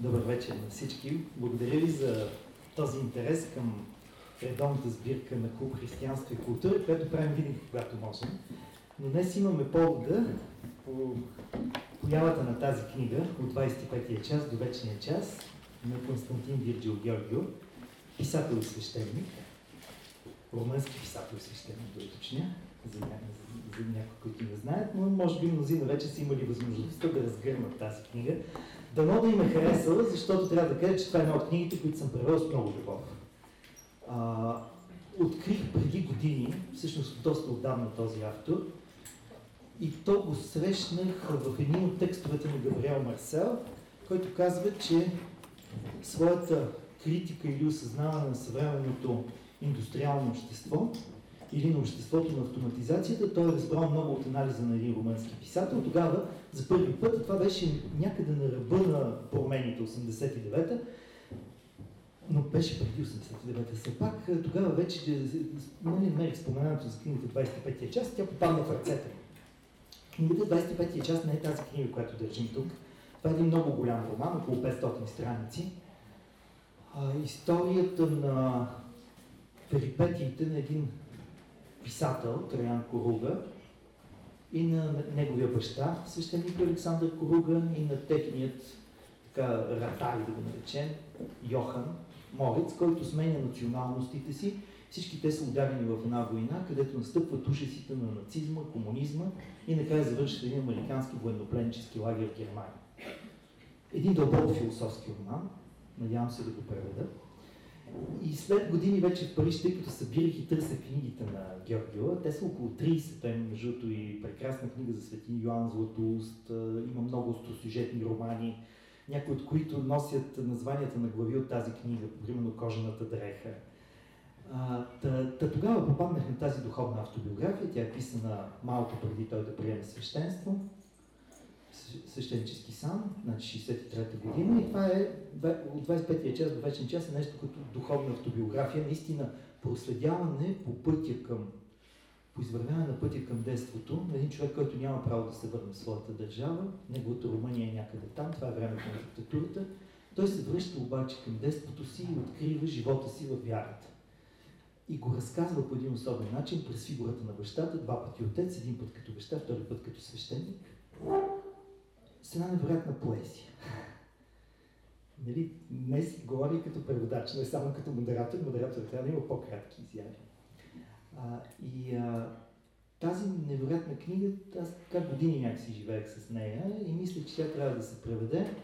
Добър вечер на всички. Благодаря ви за този интерес към редовната сбирка на клуб Християнство и култура, което правим винаги, когато можем. Но днес имаме повода по появата на тази книга от 25-я час до вечния час на Константин Вирджил Георгио, писател и свещеник, румънски писател и свещеник, да уточня, за, за някои, които не знаят, но може би мнозина вече са имали възможността да разгърнат тази книга. Дано да им е харесала, защото трябва да кажа, че това е една от книгите, които съм превел с много любов. А, открих преди години, всъщност доста отдавна този автор, и то го срещнах в един от текстовете на Габриел Марсел, който казва, че своята критика или осъзнаване на съвременното индустриално общество или на обществото на автоматизацията, той е разбрал много от анализа на един румънски писател. Тогава за първи път, това беше някъде на ръба на промените 89-та, но беше преди 89-та. Все пак тогава вече, нали, намерих споменането за книгата 25-я част, тя попадна в ръцете. Книгата 25-я част не е тази книга, която държим тук. Това е един много голям роман, около 500 страници. А, историята на перипетиите на един писател, Траян Коруга, и на неговия баща, свещеник Александър Коруга, и на техният така, ратари, да го наречем, Йохан Морец, който сменя националностите си. Всички те са ударени в една война, където настъпват ушесите на нацизма, комунизма и накрая завършва един американски военнопленчески лагер в Германия. Един дълбоко философски роман, надявам се да го преведа. И след години вече в Париж, тъй като събирах и търся книгите на Георгио, те са около 30, той между и прекрасна книга за Свети Йоан Златоуст, има много остросюжетни романи, някои от които носят названията на глави от тази книга, примерно Кожаната дреха. А, та, та тогава попаднах на тази духовна автобиография, тя е писана малко преди той да приеме свещенство свещенически сан, значи 63-та година. И това е от 25-я час до вечен час е нещо като духовна автобиография, наистина проследяване по пътя към по извървяване на пътя към детството на един човек, който няма право да се върне в своята държава, неговата Румъния е някъде там, това е времето на диктатурата, той се връща обаче към детството си и открива живота си в вярата. И го разказва по един особен начин през фигурата на бащата, два пъти отец, един път като баща, втори път като свещеник с една невероятна поезия. Нали, днес говори като преводач, не само като модератор. Модератор трябва да има по-кратки изяви. А, и а, тази невероятна книга, аз как години някакси живеех с нея и мисля, че тя трябва да се преведе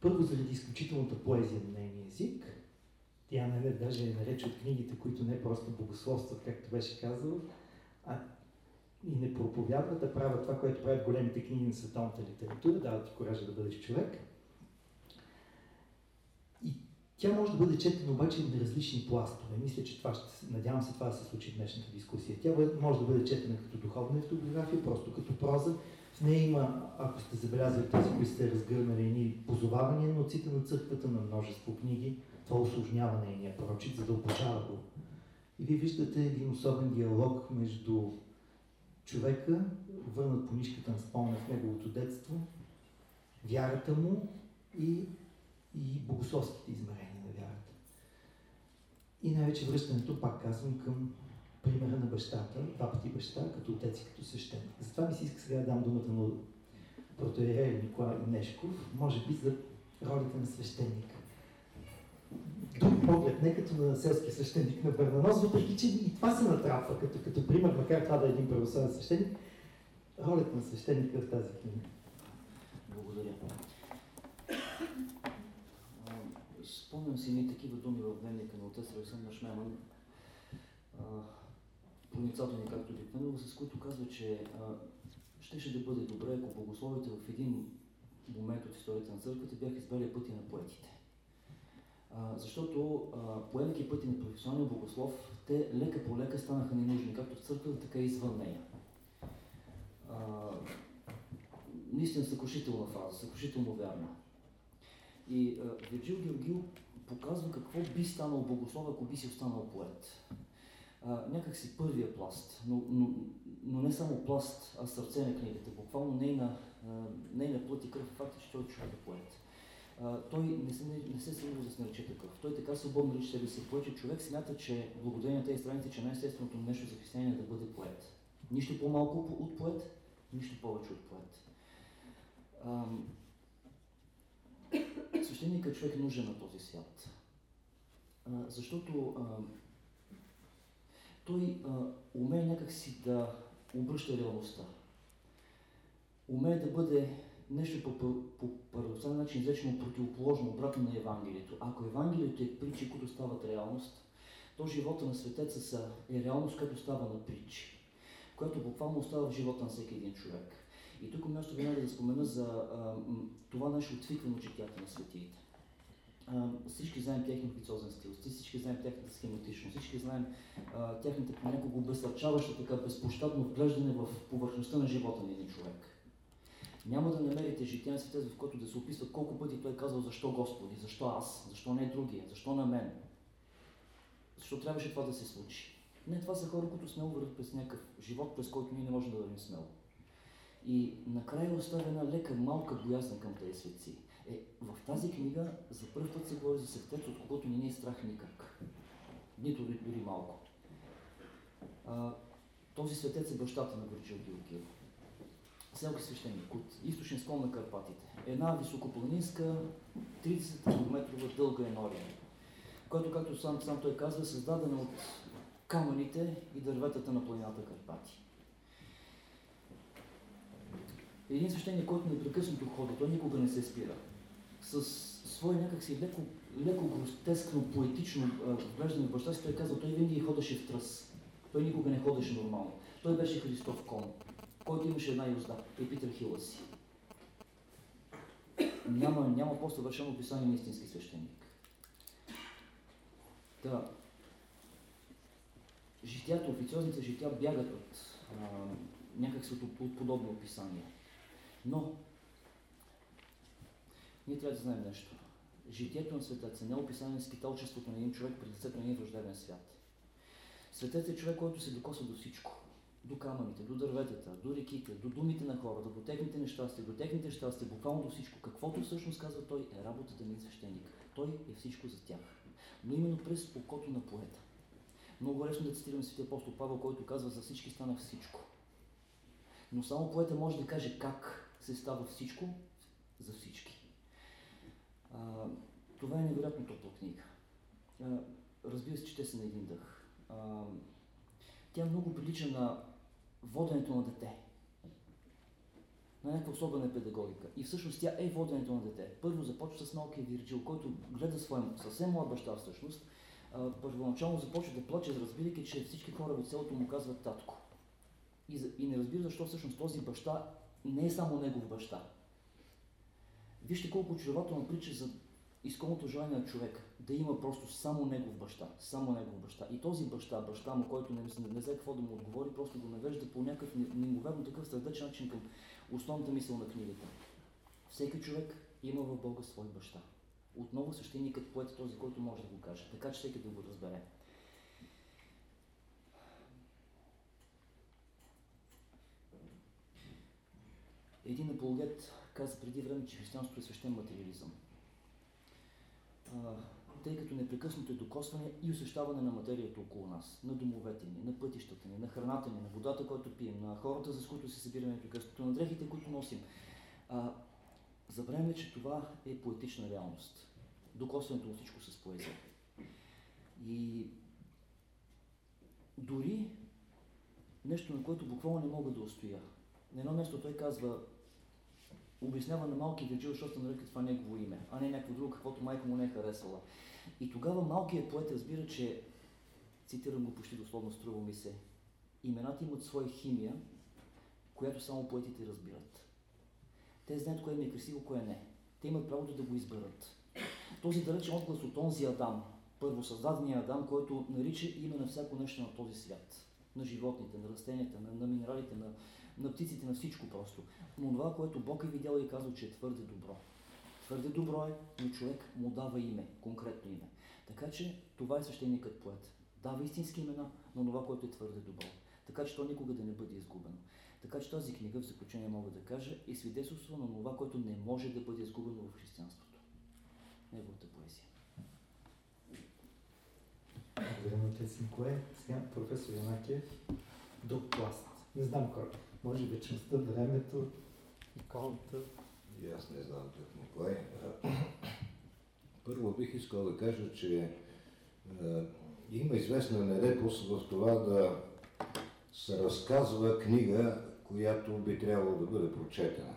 първо заради изключителната поезия на нейния език. Тя не, даже е нарече от книгите, които не просто богословстват, както беше казал, а и не проповядват, а правят това, което правят големите книги на световната литература, дават ти коража да бъдеш човек. И тя може да бъде четена обаче на различни пластове. Мисля, че това ще, надявам се това да се случи в днешната дискусия. Тя може да бъде четена като духовна автобиография, просто като проза. В нея има, ако сте забелязали тези, които сте разгърнали едни позовавания на отците на църквата на множество книги, това осложнява нейния прочит, задълбочава го. И вие виждате един особен диалог между човека, върнат по нишката на спомена в неговото детство, вярата му и, и богословските измерения на вярата. И най-вече връщането, пак казвам, към примера на бащата, два пъти баща, като отец и като свещеник. Затова ми се иска сега да дам думата на протоиерея Николай Нешков, може би за ролята на свещеника друг поглед, не като на селски свещеник на Бърнанос, въпреки че и това се натрапва като, като пример, макар това да е един православен свещеник, ролята на свещеника в тази книга. Благодаря. Спомням си ни такива думи в дневника на отец Александър Шмеман, проницателни както обикновено, с които казва, че щеше да бъде добре, ако богословите в един момент от историята на църквата бяха избрали пътя на поетите защото поемайки пъти на професионалния богослов, те лека по лека станаха ненужни, както в църквата, така и извън нея. А, наистина съкрушителна фраза, съкрушително вярна. И Вирджил Георгил показва какво би станал богослов, ако би си останал поет. А, някак си първия пласт, но, но, но не само пласт, а сърце на книгата. Буквално нейна, нейна плът и кръв е факт, че той е човек е поет. Той не се, не, се силно да се нарече такъв. Той така свободно нарича себе си поет, че човек смята, че благодарение на тези страници, че най-естественото нещо за християнин е да бъде поет. Нищо по-малко от поет, нищо повече от поет. Ам... Свещеникът човек е нужен на този свят. А, защото а, той а, умее някакси да обръща реалността. Умее да бъде нещо по, по, парадоксален начин изречено противоположно, обратно на Евангелието. Ако Евангелието е притчи, които стават реалност, то живота на светеца са, е реалност, която става на притчи, която буквално остава в живота на всеки един човек. И тук място винаги да спомена за а, това нещо отвиквано четята на светиите. А, всички знаем техния официозен стил, всички знаем тяхната схематичност, всички знаем а, тяхната понякога обесърчаваща така безпощадно вглеждане в повърхността на живота на един човек. Няма да намерите жития на света, в който да се описва колко пъти той е казал защо Господи, защо аз, защо не другия, защо на мен. Защо трябваше това да се случи. Не, това са хора, които смело вървят през някакъв живот, през който ние не можем да вървим смело. И накрая оставя една лека, малка боязна към тези светци. Е, в тази книга за първ път се говори за светец, от когото не ни е страх никак. Нито дори, малко. А, този светец е бащата на Върчил Георгиев. Селки свещеник от източен склон на Карпатите. Една високопланинска 30 км дълга енория, която, както сам, сам той казва, е създадена от камъните и дърветата на планината Карпати. Един свещеник, който непрекъснато ходи, той никога не се спира. С свое някакси леко, леко гротескно, поетично вглеждане в баща си, той казва, той винаги ходеше в тръс. Той никога не ходеше нормално. Той беше Христов кон, който имаше една юзда. И Питър Хиласи. Няма, няма по-съвършено описание на истински свещеник. Да. Житията, официозните жития бягат от а, някакси от, от подобно описание. Но, ние трябва да знаем нещо. Житието на светеца не е описание на скиталчеството на един човек пред лицето на един враждебен свят. Светец е човек, който се докосва до всичко. До камъните, до дърветата, до реките, до думите на хората, до техните нещастия, до техните щастия, буквално до всичко. Каквото всъщност казва той е работата на свещеник. Той е всичко за тях. Но именно през окото на поета. Много лесно да цитирам Светия апостол Павел, който казва за всички стана всичко. Но само поета може да каже как се става всичко за всички. А, това е невероятно топла книга. А, разбира се, че те са на един дъх. А, тя много прилича на воденето на дете. На някаква особена педагогика. И всъщност тя е воденето на дете. Първо започва с малкия Вирджил, който гледа своя съвсем млад баща всъщност. Първоначално започва да плаче, разбирайки, че всички хора в селото му казват татко. И, и не разбира защо всъщност този баща не е само негов баща. Вижте колко очарователно притча за изконното желание на човека. Да има просто само негов баща. Само негов баща. И този баща, баща му, който не, не, знае какво да му отговори, просто го навежда по някакъв неимоверно такъв сърдечен начин към основната мисъл на книгата. Всеки човек има в Бога свой баща. Отново свещеникът поет е този, който може да го каже. Така че всеки да го разбере. Един апологет каза преди време, че християнството е свещен материализъм. Тъй като непрекъснато е докосване и усещаване на материята около нас, на домовете ни, на пътищата ни, на храната ни, на водата, която пием, на хората, с които се събираме непрекъснато, на дрехите, които носим. А, забравяме, че това е поетична реалност. Докосването на всичко с поезия. И дори нещо, на което буквално не мога да устоя. На едно място той казва, обяснява на малкия Вирджил, защото се нарека това негово име, а не някакво друго, каквото майка му не е харесала. И тогава малкият поет разбира, че, цитирам го почти дословно, струва ми се, имената имат своя химия, която само поетите разбират. Те знаят кое им е красиво, кое не. Те имат правото да го изберат. Този далечен отглас от онзи Адам, първо създадения Адам, който нарича име на всяко нещо на този свят. На животните, на растенията, на, на минералите, на, на птиците, на всичко просто. Но това, което Бог е видял и казал, че е твърде добро. Твърде добро е, но човек му дава име, конкретно име. Така че това е същеникът поет. Дава истински имена на това, което е твърде добро. Така че то никога да не бъде изгубено. Така че тази книга, в заключение мога да кажа, е свидетелство на това, което не може да бъде изгубено в християнството. Неговата поезия. Благодаря на отец Николай. Сега професор Янакиев. друг пласт. Не знам кой. Може вечността, времето, иконата. И аз не знам. Николай. Първо бих искал да кажа, че е, има известна нередност в това да се разказва книга, която би трябвало да бъде прочетена.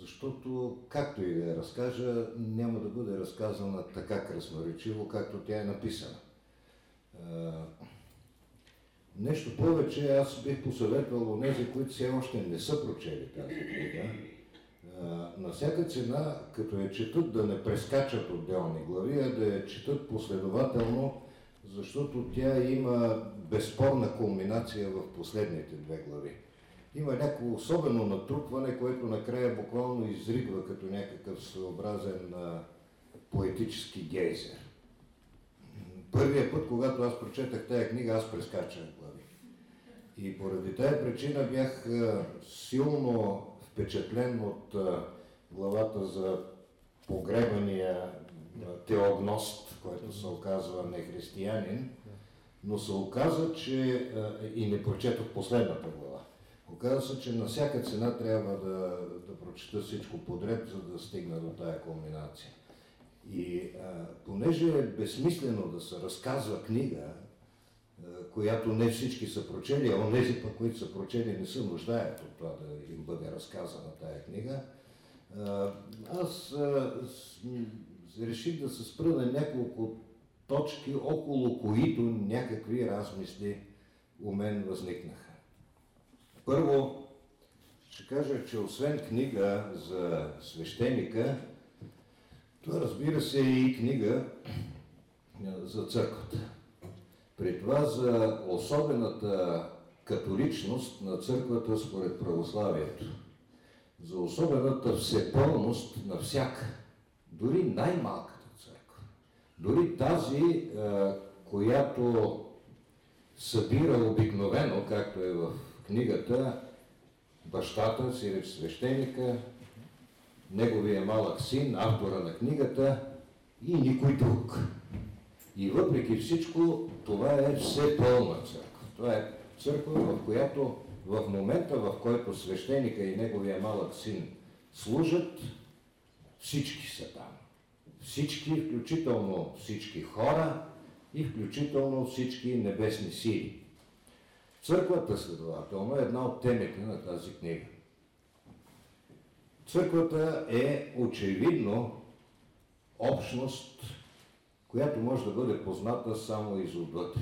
Защото, както и да я разкажа, няма да бъде разказана така красноречиво, както тя е написана. Нещо повече, аз бих посъветвал у нези, които все още не са прочели тази книга, на всяка цена, като я четат, да не прескачат отделни глави, а да я четат последователно, защото тя има безспорна кулминация в последните две глави. Има някакво особено натрупване, което накрая буквално изригва като някакъв своеобразен поетически гейзер. Първия път, когато аз прочетах тази книга, аз прескачах глави. И поради тази причина бях силно впечатлен от главата за погребания теогност, който се оказва нехристиянин, но се оказа, че и не прочетох последната глава. Оказа се, че на всяка цена трябва да, да прочета всичко подред, за да стигна до тая комбинация. И а, понеже е безсмислено да се разказва книга, която не всички са прочели, а онези пък, които са прочели, не се нуждаят от това да им бъде разказана тая книга. Аз реших да се спра на няколко точки, около които някакви размисли у мен възникнаха. Първо, ще кажа, че освен книга за свещеника, това разбира се е и книга за църквата. При това за особената католичност на църквата според православието, за особената всепълност на всяка, дори най-малката църква, дори тази, която събира обикновено, както е в книгата, бащата, сиреч свещеника, неговия малък син, автора на книгата и никой друг. И въпреки всичко, това е все пълна църква. Това е църква, в която в момента, в който свещеника и неговия малък син служат, всички са там. Всички, включително всички хора и включително всички небесни сили. Църквата, следователно, е една от темите на тази книга. Църквата е очевидно общност, която може да бъде позната само изотвътре.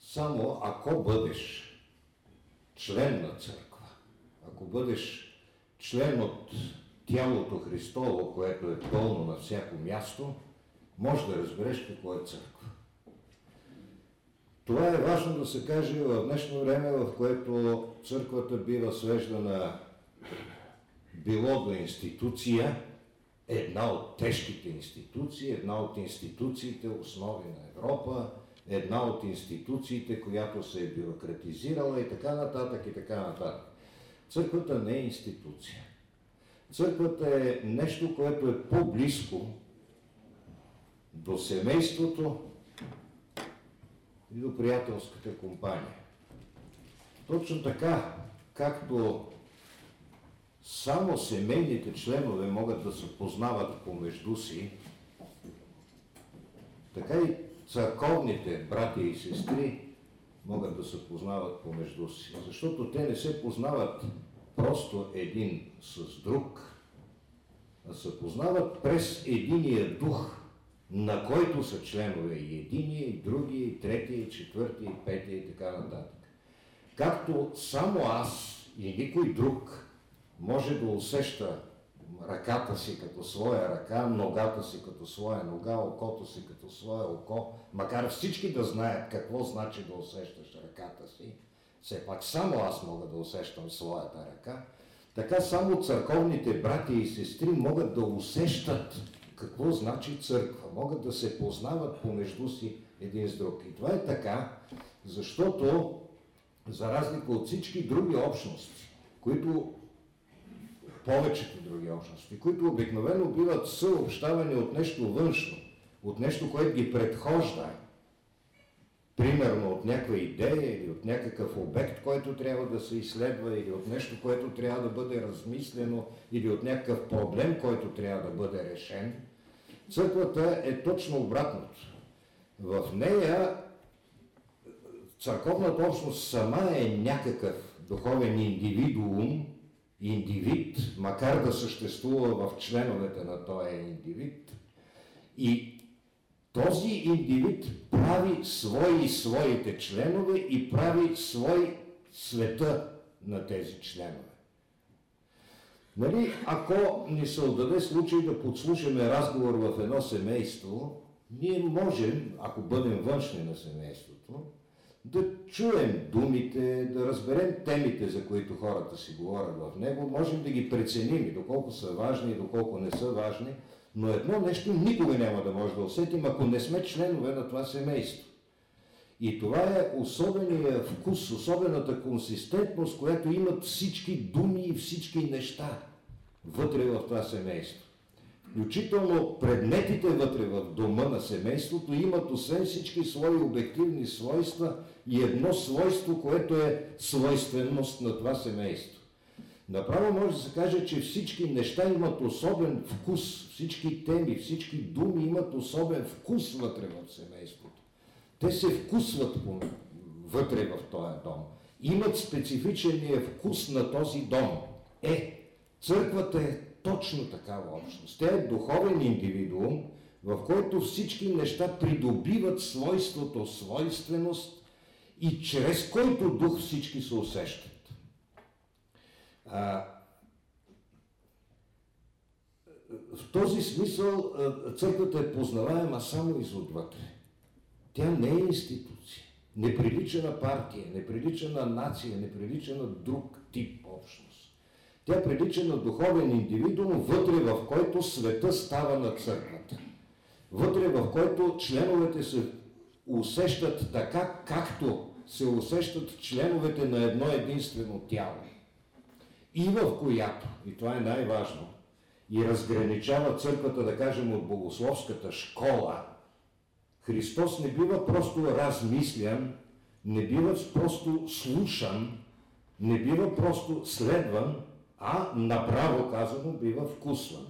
Само ако бъдеш член на църква, ако бъдеш член от тялото Христово, което е пълно на всяко място, може да разбереш какво е църква. Това е важно да се каже в днешно време, в което църквата бива свеждана било до институция, една от тежките институции, една от институциите основи на Европа, една от институциите, която се е бюрократизирала и така нататък и така нататък. Църквата не е институция. Църквата е нещо, което е по-близко до семейството и до приятелската компания. Точно така, както само семейните членове могат да се познават помежду си, така и църковните брати и сестри могат да се познават помежду си. Защото те не се познават просто един с друг, а се познават през единия дух, на който са членове и единия, и другия, и третия, и четвъртия, и петия, и така нататък. Както само аз и никой друг може да усеща ръката си като своя ръка, ногата си като своя нога, окото си като своя око, макар всички да знаят какво значи да усещаш ръката си, все пак само аз мога да усещам своята ръка, така само църковните брати и сестри могат да усещат какво значи църква, могат да се познават помежду си един с друг. И това е така, защото за разлика от всички други общности, които повечето други общности, които обикновено биват съобщавани от нещо външно, от нещо, което ги предхожда, примерно от някаква идея или от някакъв обект, който трябва да се изследва, или от нещо, което трябва да бъде размислено, или от някакъв проблем, който трябва да бъде решен. Църквата е точно обратното. В нея църковната общност сама е някакъв духовен индивидуум, индивид, макар да съществува в членовете на този индивид. И този индивид прави свои своите членове и прави свой света на тези членове. Нали, ако ни се отдаде случай да подслушаме разговор в едно семейство, ние можем, ако бъдем външни на семейството, да чуем думите, да разберем темите, за които хората си говорят в него, можем да ги преценим и доколко са важни и доколко не са важни, но едно нещо никога няма да може да усетим, ако не сме членове на това семейство. И това е особения вкус, особената консистентност, която имат всички думи и всички неща вътре в това семейство. Включително предметите вътре в дома на семейството имат освен всички свои обективни свойства и едно свойство, което е свойственост на това семейство. Направо може да се каже, че всички неща имат особен вкус, всички теми, всички думи имат особен вкус вътре в семейството. Те се вкусват вътре в този дом. Имат специфичения вкус на този дом. Е, църквата е точно такава общност. Тя е духовен индивидуум, в който всички неща придобиват свойството, свойственост и чрез който дух всички се усещат. А, в този смисъл църквата е познаваема само изотвътре. Тя не е институция, не прилича на партия, не прилича на нация, не прилича на друг тип общност. Тя прилича на духовен индивидуум, вътре в който света става на църквата. Вътре в който членовете се усещат така, както се усещат членовете на едно единствено тяло. И в която, и това е най-важно, и разграничава църквата, да кажем, от богословската школа, Христос не бива просто размислян, не бива просто слушан, не бива просто следван, а направо казано бива вкусван.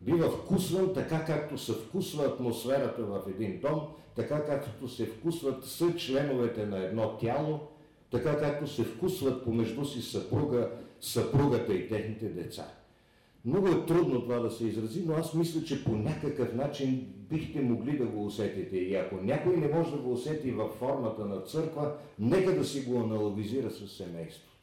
Бива вкусван така, както се вкусва атмосферата в един дом, така както се вкусват с членовете на едно тяло, така както се вкусват помежду си съпруга, съпругата и техните деца. Много е трудно това да се изрази, но аз мисля, че по някакъв начин бихте могли да го усетите. И ако някой не може да го усети във формата на църква, нека да си го аналогизира с семейството.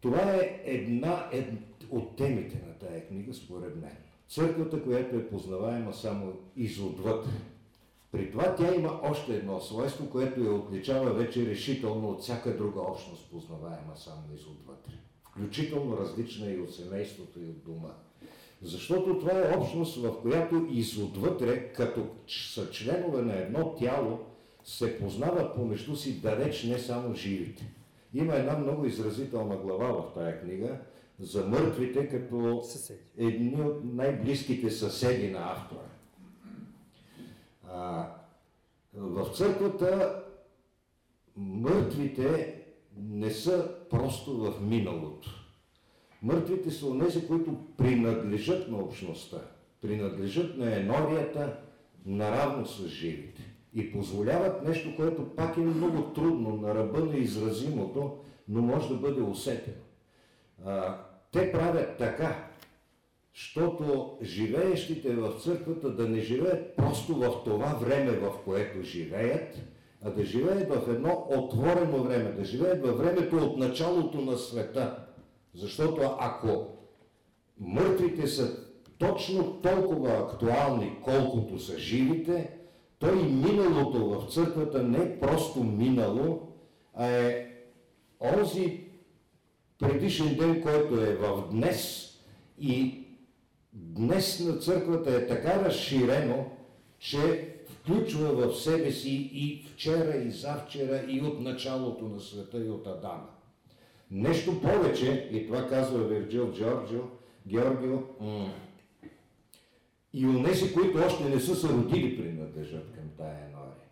Това е една ед, от темите на тая книга, според мен. Църквата, която е познаваема само изотвътре. При това тя има още едно свойство, което я отличава вече решително от всяка друга общност, познаваема само изотвътре включително различна и от семейството и от дома. Защото това е общност, в която изотвътре, като са членове на едно тяло, се познават помежду си далеч не само живите. Има една много изразителна глава в тая книга за мъртвите като съседи. едни от най-близките съседи на автора. А, в църквата мъртвите не са просто в миналото. Мъртвите са онези, които принадлежат на общността, принадлежат на енорията наравно с живите и позволяват нещо, което пак е много трудно, на ръба на изразимото, но може да бъде усетено. А, те правят така, защото живеещите в църквата да не живеят просто в това време, в което живеят, а да живеят в едно отворено време, да живеят във времето от началото на света. Защото ако мъртвите са точно толкова актуални, колкото са живите, то и миналото в църквата не е просто минало, а е онзи предишен ден, който е в днес и днес на църквата е така разширено, че включва в себе си и вчера, и завчера, и от началото на света, и от Адама. Нещо повече, и това казва Вирджил Джорджио, Георгио, и онези, които още не са се родили, принадлежат към тая енория.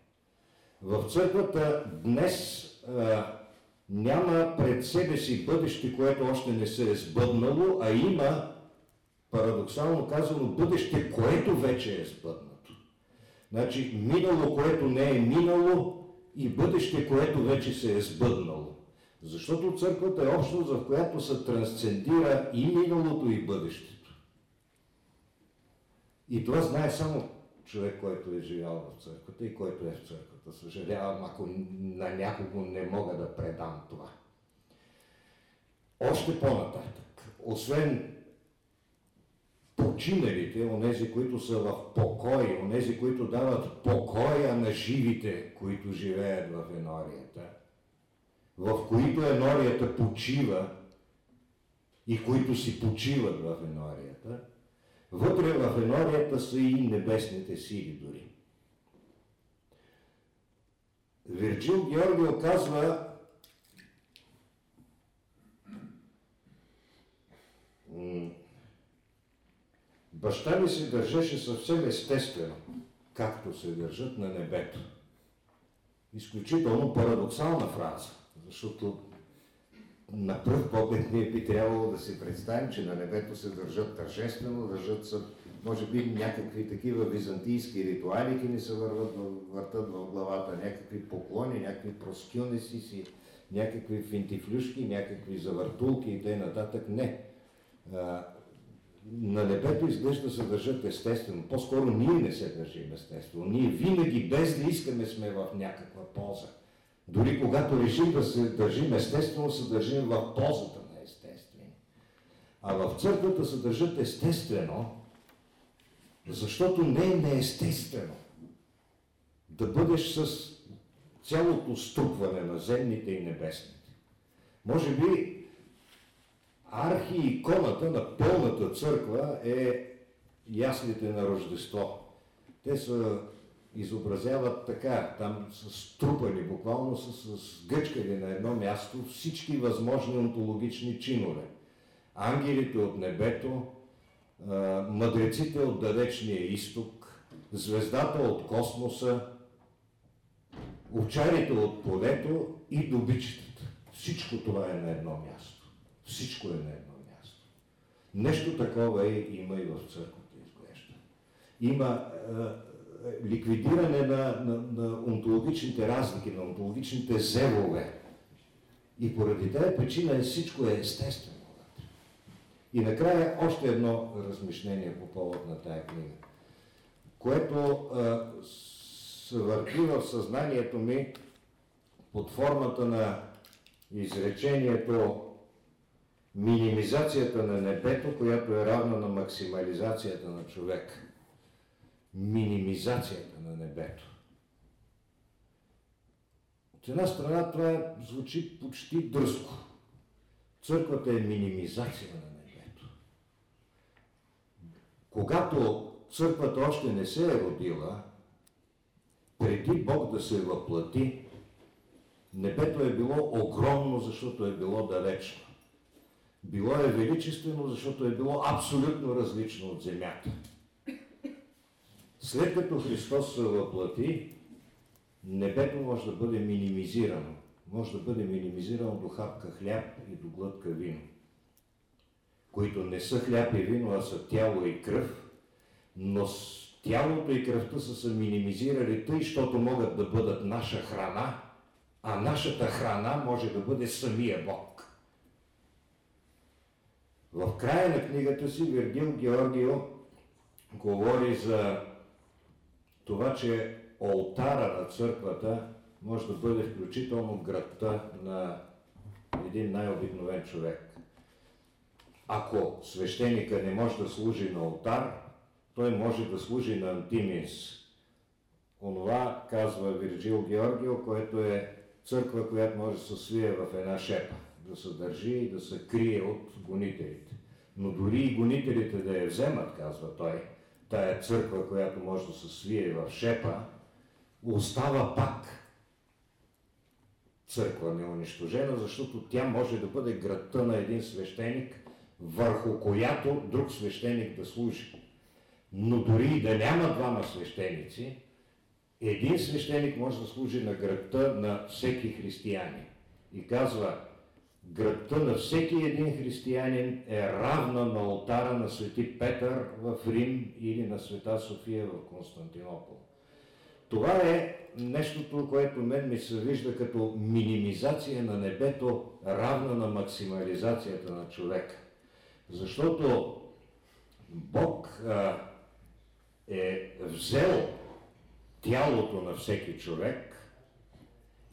В църквата днес а, няма пред себе си бъдеще, което още не се е сбъднало, а има, парадоксално казано, бъдеще, което вече е сбъднато. Значи, минало, което не е минало и бъдеще, което вече се е сбъднало. Защото църквата е общност, в която се трансцендира и миналото, и бъдещето. И това знае само човек, който е живял в църквата и който е в църквата. Съжалявам, ако на някого не мога да предам това. Още по-нататък, освен починалите, онези, които са в покой, онези, които дават покоя на живите, които живеят в енорията, в които енорията почива и които си почиват в енорията, вътре в енорията са и небесните сили дори. Вирджил Георгио казва, баща ми се държеше съвсем естествено, както се държат на небето. Изключително парадоксална фраза, защото на пръв поглед ние би трябвало да си представим, че на небето се държат тържествено, държат се, може би, някакви такива византийски ритуалики ни се върват, въртат в главата, някакви поклони, някакви проскилниси си, някакви финтифлюшки, някакви завъртулки и т.н. Не. На небето изглежда се държат естествено. По-скоро ние не се държим естествено. Ние винаги, без да искаме, сме в някаква полза. Дори когато решим да се държим естествено, се държим в ползата на естествени. А в църквата се държат естествено, защото не е неестествено да бъдеш с цялото струпване на земните и небесните. Може би архииконата на пълната църква е ясните на Рождество. Те са изобразяват така, там са струпани, буквално са с гъчкали на едно място всички възможни онтологични чинове. Ангелите от небето, мъдреците от далечния изток, звездата от космоса, овчарите от полето и добичетата. Всичко това е на едно място. Всичко е на едно място. Нещо такова е, има и в църквата, изглежда. Има ликвидиране на, на, на онтологичните разлики, на онтологичните зевове. И поради тази причина е всичко е естествено. И накрая още едно размишление по повод на тая книга, което върти в съзнанието ми под формата на изречението минимизацията на небето, която е равна на максимализацията на човека минимизацията на небето. От една страна това звучи почти дръзко. Църквата е минимизация на небето. Когато църквата още не се е родила, преди Бог да се въплати, небето е било огромно, защото е било далечно. Било е величествено, защото е било абсолютно различно от земята. След като Христос се въплати, небето може да бъде минимизирано. Може да бъде минимизирано до хапка хляб и до глътка вино, които не са хляб и вино, а са тяло и кръв, но тялото и кръвта са се минимизирали тъй, защото могат да бъдат наша храна, а нашата храна може да бъде самия Бог. В края на книгата си Вергил Георгио говори за това, че олтара на църквата може да бъде включително градта на един най-обикновен човек. Ако свещеника не може да служи на олтар, той може да служи на антимис. Онова казва Вирджил Георгио, което е църква, която може да се свие в една шепа, да се държи и да се крие от гонителите. Но дори и гонителите да я вземат, казва той, тая църква, която може да се свие в шепа, остава пак църква неунищожена, защото тя може да бъде градта на един свещеник, върху която друг свещеник да служи. Но дори и да няма двама свещеници, един свещеник може да служи на гръбта на всеки християнин. И казва, гръбта на всеки един християнин е равна на алтара на свети Петър в Рим или на света София в Константинопол. Това е нещото, което мен ми се вижда като минимизация на небето, равна на максимализацията на човека. Защото Бог а, е взел тялото на всеки човек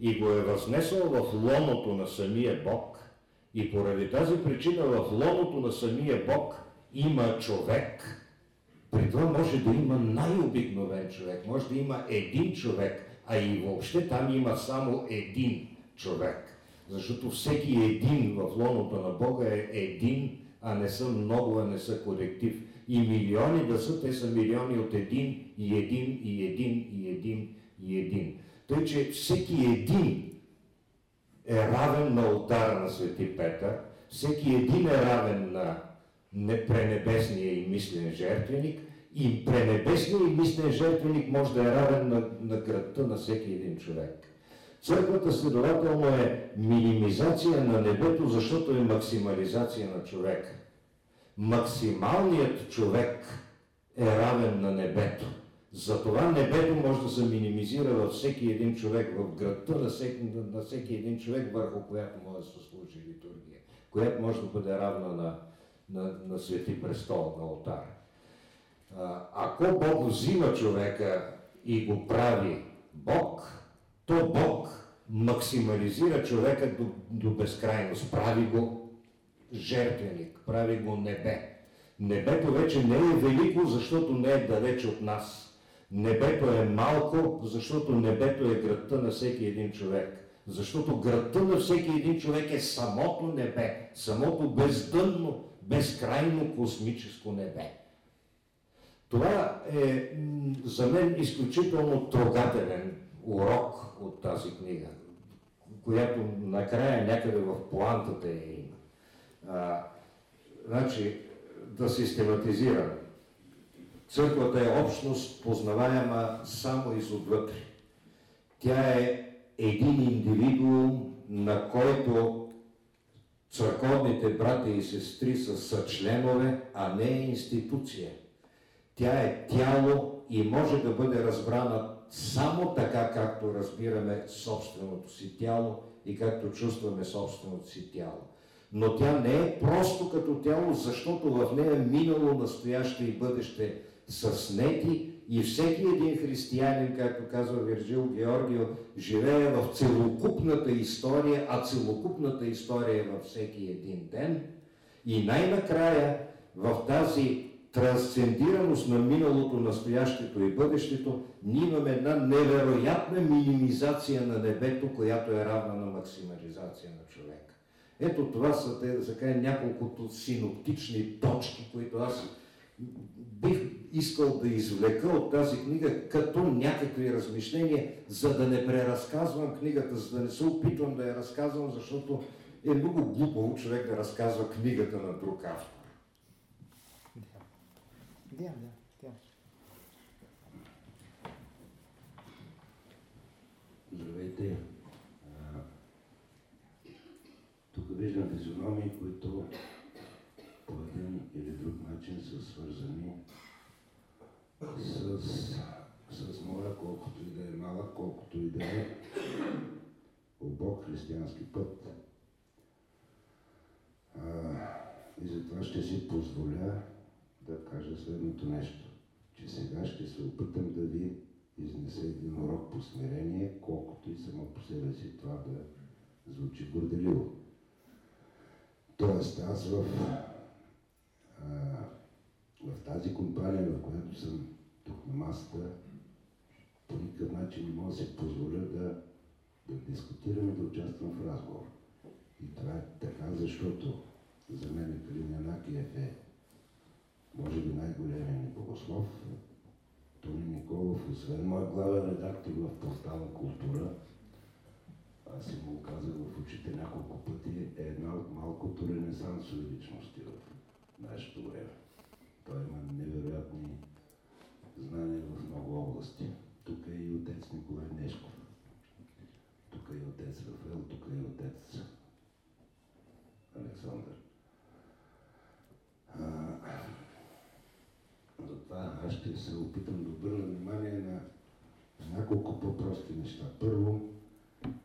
и го е възнесъл в лоното на самия Бог и поради тази причина в лоното на самия Бог има човек, при това може да има най-обикновен човек, може да има един човек, а и въобще там има само един човек. Защото всеки един в лоното на Бога е един, а не са много, а не са колектив. И милиони да са, те са милиони от един и един и един и един и един. Тъй, че всеки един е равен на алтара на Свети Петър, всеки един е равен на пренебесния и мислен жертвеник и пренебесния и мислен жертвеник може да е равен на, на градта на всеки един човек. Църквата следователно е минимизация на небето, защото е максимализация на човека. Максималният човек е равен на небето. Затова небето може да се минимизира във всеки един човек, в градта на всеки, на всеки един човек, върху която може да се служи литургия, която може да бъде равна на, на, на свети престол, на алтара. Ако Бог взима човека и го прави Бог, то Бог максимализира човека до, до безкрайност, прави го жертвеник, прави го небе. Небето вече не е велико, защото не е далеч от нас. Небето е малко, защото небето е градта на всеки един човек. Защото градта на всеки един човек е самото небе, самото бездънно, безкрайно космическо небе. Това е за мен изключително трогателен урок от тази книга, която накрая някъде в плантата е. А, значи, да систематизирам. Църквата е общност, познаваема само изотвътре. Тя е един индивидуум, на който църковните брати и сестри са съчленове, а не институция. Тя е тяло и може да бъде разбрана само така, както разбираме собственото си тяло и както чувстваме собственото си тяло. Но тя не е просто като тяло, защото в нея минало, настояще и бъдеще са снети и всеки един християнин, както казва Вирджил Георгио, живее в целокупната история, а целокупната история е във всеки един ден. И най-накрая в тази трансцендираност на миналото, настоящето и бъдещето, ние имаме една невероятна минимизация на небето, която е равна на максимализация на човека. Ето това са, те да кажа, няколкото синоптични точки, които аз бих искал да извлека от тази книга като някакви размишления, за да не преразказвам книгата, за да не се опитвам да я разказвам, защото е много глупаво човек да разказва книгата на друг автор. Да, да, да. Здравейте. тук виждам физиономии, които по един или друг начин са свързани с, с моя, колкото и да е малък, колкото и да е Бог християнски път. А, и затова ще си позволя да кажа следното нещо, че сега ще се опитам да ви изнеса един урок по смирение, колкото и само по себе си това да звучи горделиво. Тоест аз в в тази компания, в която съм тук на масата, по никакъв начин не мога да си позволя да, да дискутирам и да участвам в разговор. И това е така, защото за мен Калин Янакиев е може би най-големият ни богослов. Тони Николов, освен мой главен редактор в портала Култура, аз си му казах в очите няколко пъти, е една от малкото ренесансови личности в нашето време. Той има невероятни знания в много области. Тук е и отец Николай Нешков. Тук е и отец Рафаел, тук е и отец Александър. А, затова аз ще се опитам да обърна внимание на няколко по-прости неща. Първо,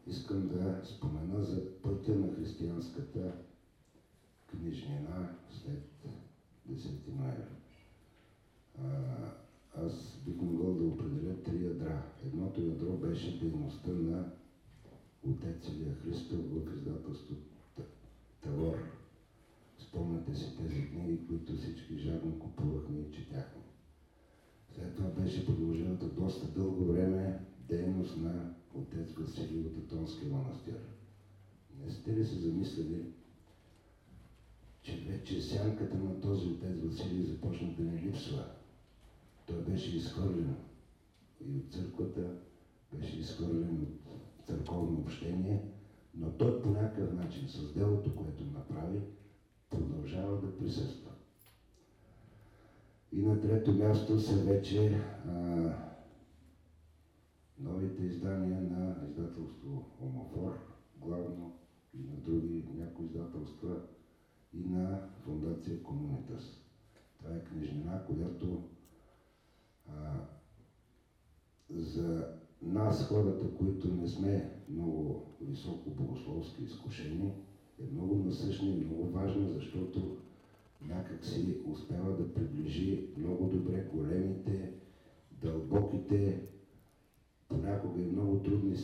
искам да спомена за пътя на християнската книжнина след 10 ноември. Аз бих могъл да определя три ядра. Едното ядро беше дейността на отец Илия Христов в издателството Тавор. Спомняте си тези книги, които всички жадно купувахме и четяхме. След това беше продължилата доста дълго време дейност на отец Василий от Атонския манастир. Не сте ли се замислили, че вече сянката на този отец Василий започна да ни липсва? Той беше изхвърлен и от църквата, беше изхвърлен от църковно общение, но той по някакъв начин с делото, което направи, продължава да присъства. И на трето място са вече а, новите издания на издателство Омофор, главно и на други някои издателства и на фундация Комунитас. Това е книжнина, която а, за нас, хората, които не сме много високо богословски изкушени, е много насъщна и много важна, защото някак си успява да приближи много добре големите, дълбоките, понякога и много трудни,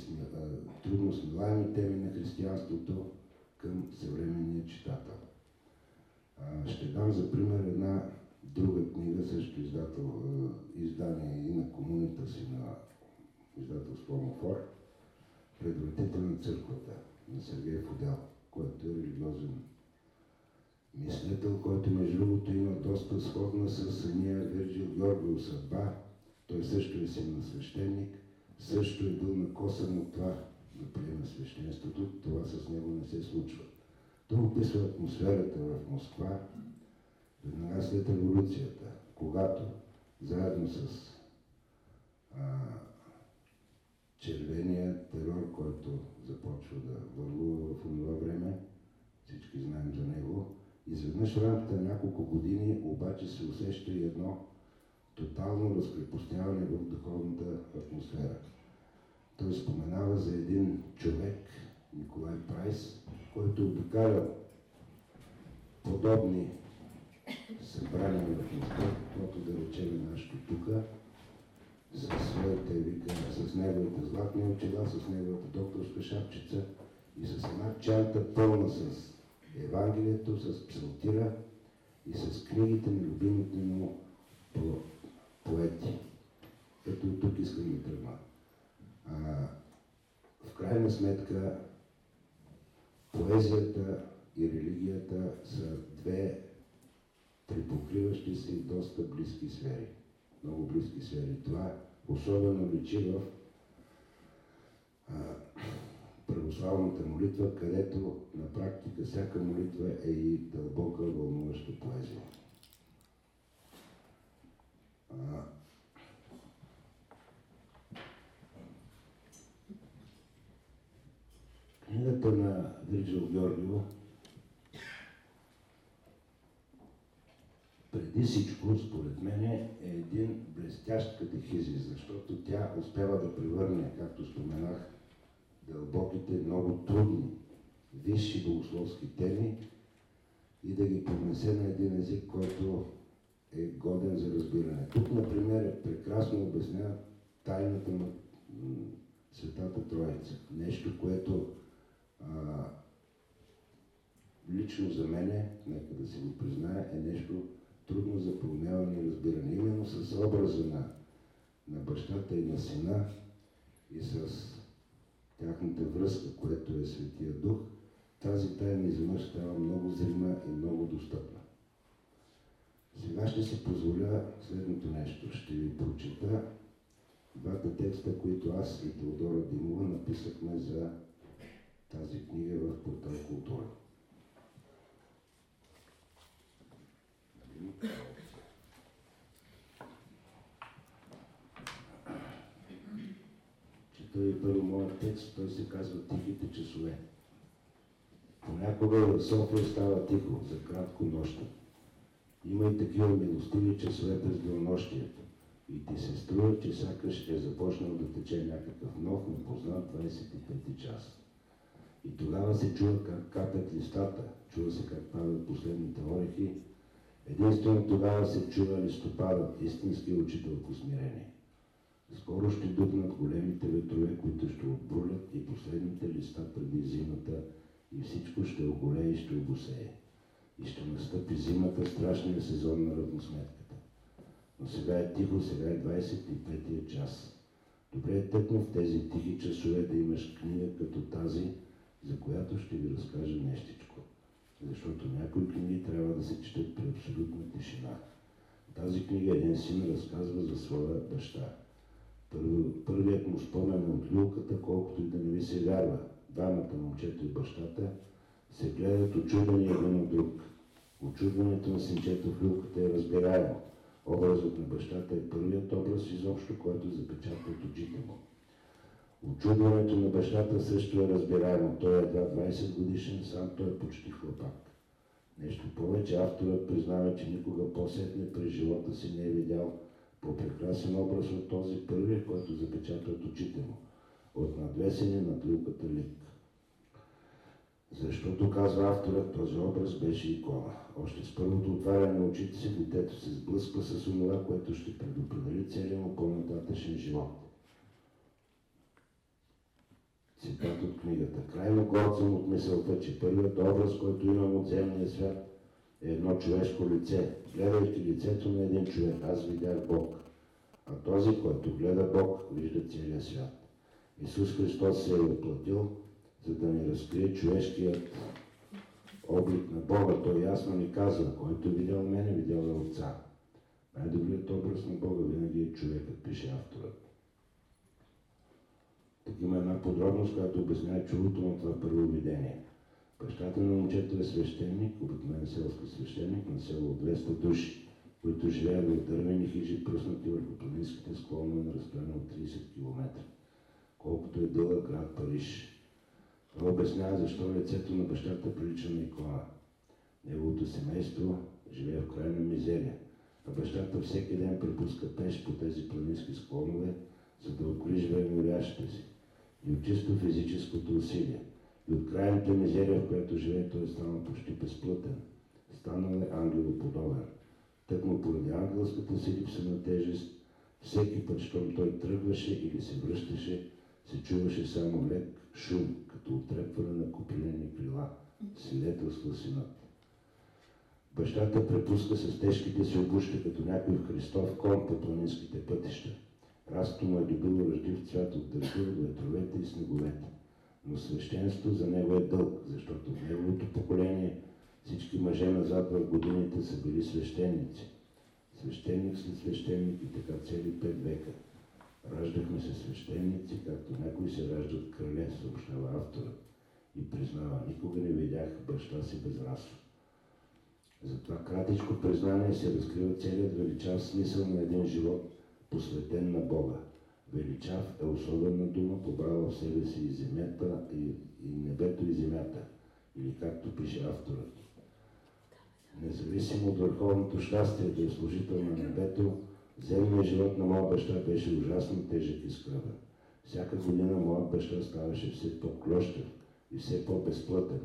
трудно смилаеми теми на християнството към съвременния читател. Ще дам за пример една друга книга, също издател, издание и на комунита си на издателство Омофор, Предвратител на църквата на Сергей Фудел, който е религиозен мислител, който между другото има доста сходна с самия Вирджил Георгиев съдба. Той също е син на свещеник, също е бил накосан от това да приеме свещенството. Това с него не се случва. Той описва атмосферата в Москва веднага след революцията, когато заедно с а, червения терор, който започва да върлува в това време, всички знаем за него, Изведнъж на няколко години обаче се усеща и едно тотално разкрепостяване в духовната атмосфера. Той споменава за един човек, Николай Прайс, който обикаля подобни събрания в Москва, каквото да речем нашето тук, с своите, вика, с неговите златни очила, с неговата докторска шапчица и с една чанта пълна с Евангелието, с псалтира и с книгите на любимите му по поети. Ето тук искам да тръгна. В крайна сметка поезията и религията са две припокриващи се доста близки сфери. Много близки сфери. Това особено личи в православната молитва, където на практика всяка молитва е и дълбока, вълнуваща поезия. А, книгата на Вирджил Георгио преди всичко, според мен, е един блестящ катехизис, защото тя успява да превърне, както споменах, дълбоките, много трудни, висши богословски теми и да ги поднесе на един език, който е годен за разбиране. Тук, например, е прекрасно обяснява тайната на Светата Троица. Нещо, което лично за мене, нека да си го призная, е нещо трудно за проумяване и разбиране. Именно с образа на, на бащата и на сина и с тяхната връзка, което е Светия Дух, тази тайна изведнъж става много зрима и много достъпна. Сега ще си позволя следното нещо. Ще ви прочита двата текста, които аз и Теодора Димова написахме за тази книга в портал Култура. Той първо моят текст, той се казва Тихите часове. Понякога в София става тихо, за кратко нощта. Има и такива милостиви часове през денонощието. И ти се струва, че сякаш е започнал да тече някакъв нов, непознат 25 час. И тогава се чува как капят листата, чува се как падат последните орехи. Единствено тогава се чува листопадът, истински учител по смирение. Скоро ще духнат големите ветрове, които ще обрулят и последните листа преди зимата и всичко ще оголее и ще обосее. И ще настъпи зимата, страшния сезон на равносметката. Но сега е тихо, сега е 25-я час. Добре е тъкно в тези тихи часове да имаш книга като тази, за която ще ви разкажа нещичко. Защото някои книги трябва да се четат при абсолютна тишина. Тази книга един син разказва за своя баща. първият му спомен е от люлката, колкото и да не ви се вярва. Двамата, момчето и бащата, се гледат очудени един от друг. Очудването на синчето в люлката е разбираемо. Образът на бащата е първият образ изобщо, който запечатва от очите му. Очудването на бащата също е разбираемо. Той е едва 20 годишен, сам той е почти хлопак. Нещо повече, авторът признава, че никога по-сетне през живота си не е видял по-прекрасен образ от този първи, който запечатва от очите му, от надвесени над люката лик. Защото, казва авторът, този образ беше икона. Още с първото отваряне на очите си, детето се сблъсква с това, което ще предопредели целият му по-нататъчен живот. Цитат от книгата. Крайно горд съм от мисълта, че първият образ, който имам от земния свят, е едно човешко лице. Гледайки лицето на един човек, аз видях Бог. А този, който гледа Бог, вижда целия свят. Исус Христос се е оплатил, за да ни разкрие човешкият облик на Бога. Той ясно ни казва, който видял мене, видял е Отца. Най-добрият образ на Бога винаги е човекът, пише авторът. Има една подробност, която обяснява чудото на това първо видение. Бащата на момчето е свещеник, обикновен селски свещеник на село 200 души, които живеят в дървени хижи, пръснати върху планинските склонове на разстояние от 30 км, колкото е дълъг град Париж. Това обяснява защо лицето на бащата прилича на икона. Неговото семейство живее в крайна мизерия, а бащата всеки ден препуска пеш по тези планински склонове, за да открои вероящите си и от чисто физическото усилие. И от крайната мизерия, в която живее, той е станал почти безплътен. Станал е ангелоподобен. Тъкмо поради ангелската си липса на тежест, всеки път, щом той тръгваше или се връщаше, се чуваше само лек шум, като отрепване на купилени крила, свидетелства синът. Бащата препуска с тежките си обуща като някой Христов кон по планинските пътища. Растото му е добило ръждив цвят от дъжда, ветровете и снеговете. Но свещенство за него е дълг, защото в неговото поколение всички мъже назад в годините са били свещеници. Свещеник след свещеник и така цели пет века. Раждахме се свещеници, както някои се раждат крале, съобщава автора. И признава, никога не видях баща си без расо. За това кратичко признание се разкрива целият величав смисъл на един живот, посветен на Бога. Величав е особена дума, побрала в себе си и земята, и, и небето и земята. Или както пише авторът. Независимо от върховното щастие да е служител на небето, земният живот на моя баща беше ужасно тежък и скръбен. Всяка година моят баща ставаше все по-клощев и все по-безплътен,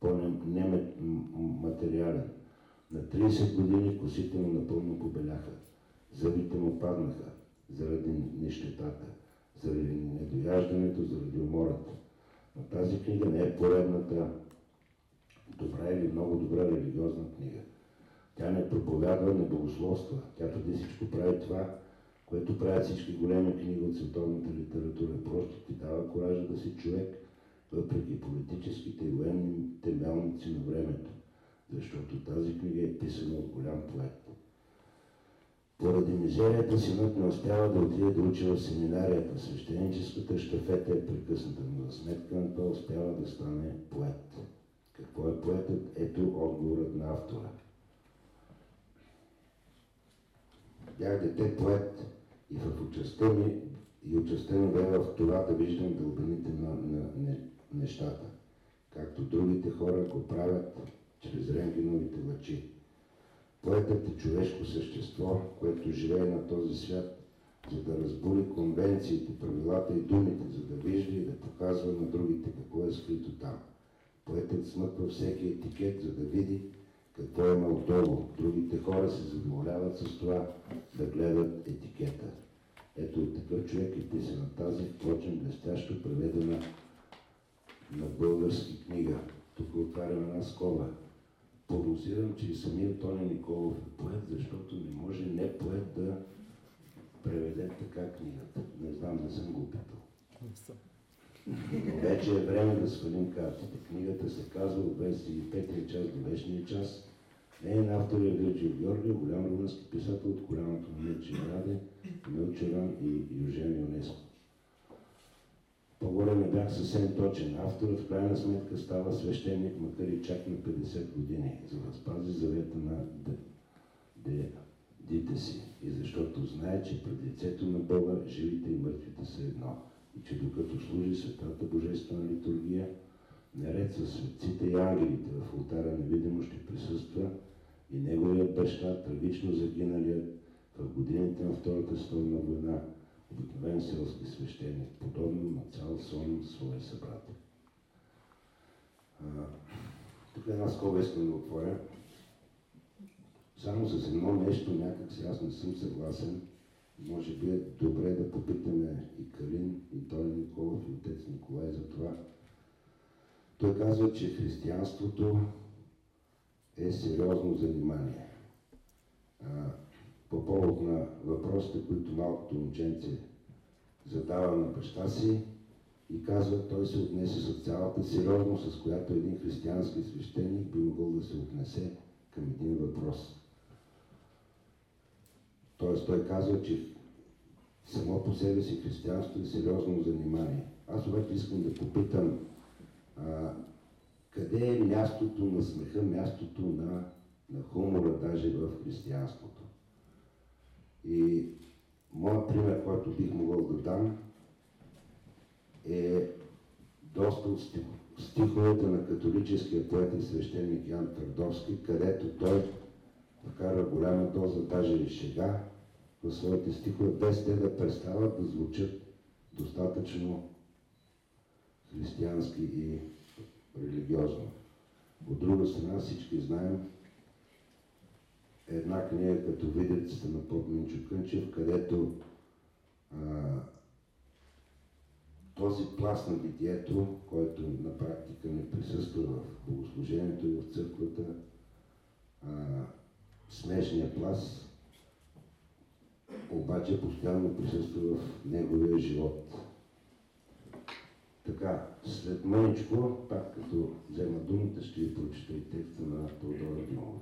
по-нематериален. На 30 години косите му напълно побеляха. Зъбите му паднаха заради нещетата, заради недояждането, заради умората. Но тази книга не е поредната добра или много добра религиозна книга. Тя не проповядва, не богословства. Тя преди всичко прави това, което правят всички големи книги от световната литература. Просто ти дава коража да си човек, въпреки политическите и военните мелници на времето. Защото тази книга е писана от голям поет. Поради мизерията синът не успява да отиде да учи в семинарията. Свещеническата щафета е прекъсната, но за сметка на това успява да стане поет. Какво е поетът? Ето отговорът на автора. Бях дете поет и в участта ми, и участта ми бе в това да виждам дълбините на, на, на нещата, както другите хора го правят чрез рентгеновите лъчи. Поетът е човешко същество, което живее на този свят, за да разбули конвенциите, правилата и думите, за да вижда и да показва на другите какво е скрито там. Поетът смъква всеки етикет, за да види какво е отдолу. Другите хора се задоволяват с това да гледат етикета. Ето такъв човек е писан на тази, впрочем, блестящо преведена на български книга. Тук отварям една скоба. Подозирам, че и самият Тони Николов е поет, защото не може не поет да преведе така книгата. Не знам, не съм го опитал. Но вече е време да свалим картите. Книгата се казва от 25 час до вечния час. Нейн автор е Вилчев Георгия, голям румънски писател от голямото на Мирче Раде, Милчеран и Южен Юнеско. По-горе не бях съвсем точен. Авторът в крайна сметка става свещеник, макар и чак на 50 години, за да спази завета на дедите си. И защото знае, че пред лицето на Бога живите и мъртвите са едно. И че докато служи Светата Божествена литургия, наред с светците и ангелите в ултара невидимо ще присъства и неговият баща, трагично загиналият в годините на Втората световна война, обикновен селски свещеник, подобно на цял сон свои събрати. тук една скоба искам да отворя. Само с едно нещо някак си аз не съм съгласен. Може би е добре да попитаме и Калин, и Тони Николов, и отец Николай за това. Той казва, че християнството е сериозно занимание. А, по повод на въпросите, които малкото момченце задава на баща си и казва, той се отнесе с цялата сериозност, с която един християнски свещеник би могъл да се отнесе към един въпрос. Тоест той казва, че само по себе си християнството е сериозно занимание. Аз обаче искам да попитам, а, къде е мястото на смеха, мястото на, на хумора даже в християнството? И моят пример, който бих могъл да дам, е доста от стиховете на католическия поет и свещеник Ян Твърдовски, където той вкара голяма доза, даже и шега в своите стихове, без те да престават да звучат достатъчно християнски и религиозно. От друга страна всички знаем една книга като Видеците на Поп Минчо Кънчев, където а, този пласт на битието, който на практика не присъства в богослужението и в църквата, а, смешния пласт, обаче постоянно присъства в неговия живот. Така, след мъничко, пак като взема думата, ще ви прочета и текста на Теодора Димова.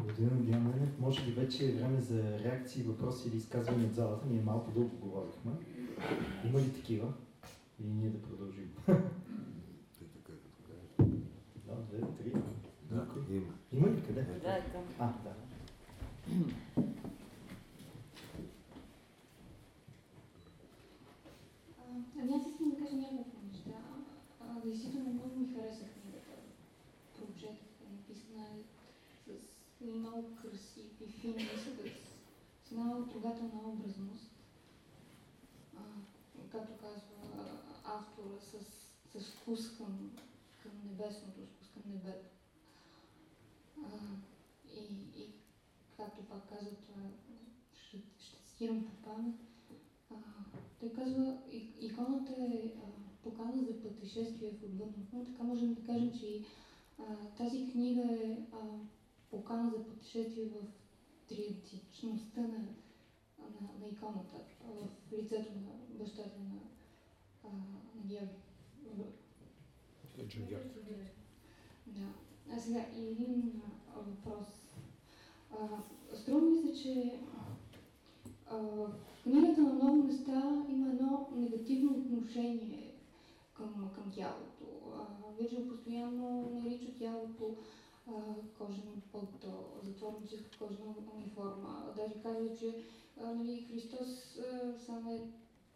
На Диана Може би вече е време за реакции, въпроси или изказвания от залата. Ние малко дълго говорихме. Има ли такива? И ние да продължим. Да, две, три. Да, има. Има ли къде? Да, там. А, да. Ами аз искам да кажа няколко неща. Действително много ми хареса книгата. Прочетах, написана с много красиви филми, с, много трогателна образност. А, както казва автора, с, с вкус към, към небесното, с вкус към небето. А, и, и както пак каза, това ще, ще цитирам по памет, а, той казва, иконата е а, покана за пътешествие в отвъдното, но така можем да кажем, че и а, тази книга е а, покана за пътешествие в триетичността на, на, на иконата, в лицето на бащата на, а, на Георги. Да. А сега и един а, въпрос. струва ми се, че в книгата на много места има едно негативно отношение към, към тялото. Виждам постоянно нарича тялото кожено пълто, затворническа кожна униформа. Даже казва, че нали, Христос а, сам е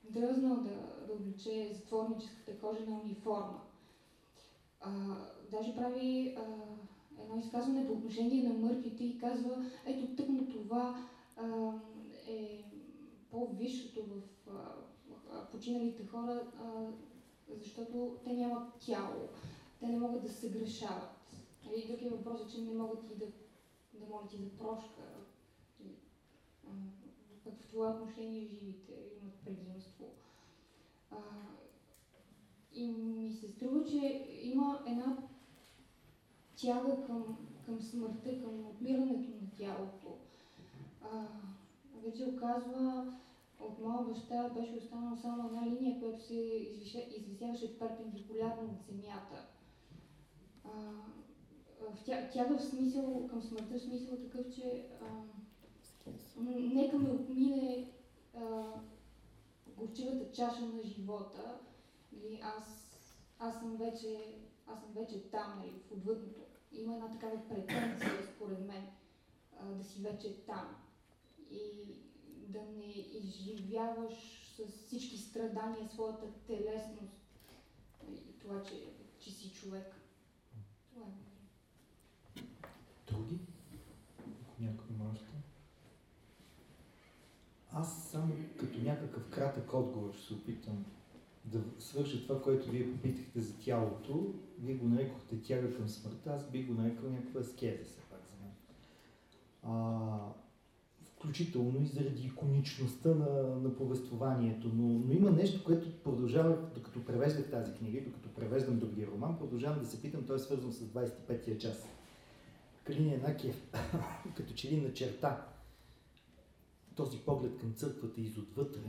дръзнал да, да облече затворническата кожена униформа. А, даже прави а, едно изказване по отношение на мъртвите и казва, ето тъкмо това а, е по-висшото в а, починалите хора, а, защото те нямат тяло, те не могат да се грешават. И друг е че не могат и да, да молят и за прошка. Пък в това отношение живите имат предимство. И ми се струва, че има една тяга към, към смъртта, към отмирането на тялото. А, вече оказва, от моя баща беше останала само една линия, която се извисяваше перпендикулярно от земята. А, тя, тяга в смисъл, към смъртта в смисъл такъв, че а, нека ме отмине а, горчивата чаша на живота, или аз, аз съм вече, аз съм вече там, нали, в отвъдното. Има една такава претенция, според мен, а, да си вече там. И да не изживяваш с всички страдания своята телесност. И това, че, че си човек. Това е. Други? Някой има още? Аз само като някакъв кратък отговор ще се опитам да свърша това, което вие попитахте за тялото. Вие го нарекохте тяга към смъртта, аз би го нарекал някаква аскеза все пак за мен. А, включително и заради иконичността на, на повествованието. Но, но има нещо, което продължава, докато превеждах тази книга, докато превеждам другия роман, продължавам да се питам, той е свързан с 25-я час. Калиния Накиев, като че ли начерта този поглед към църквата изотвътре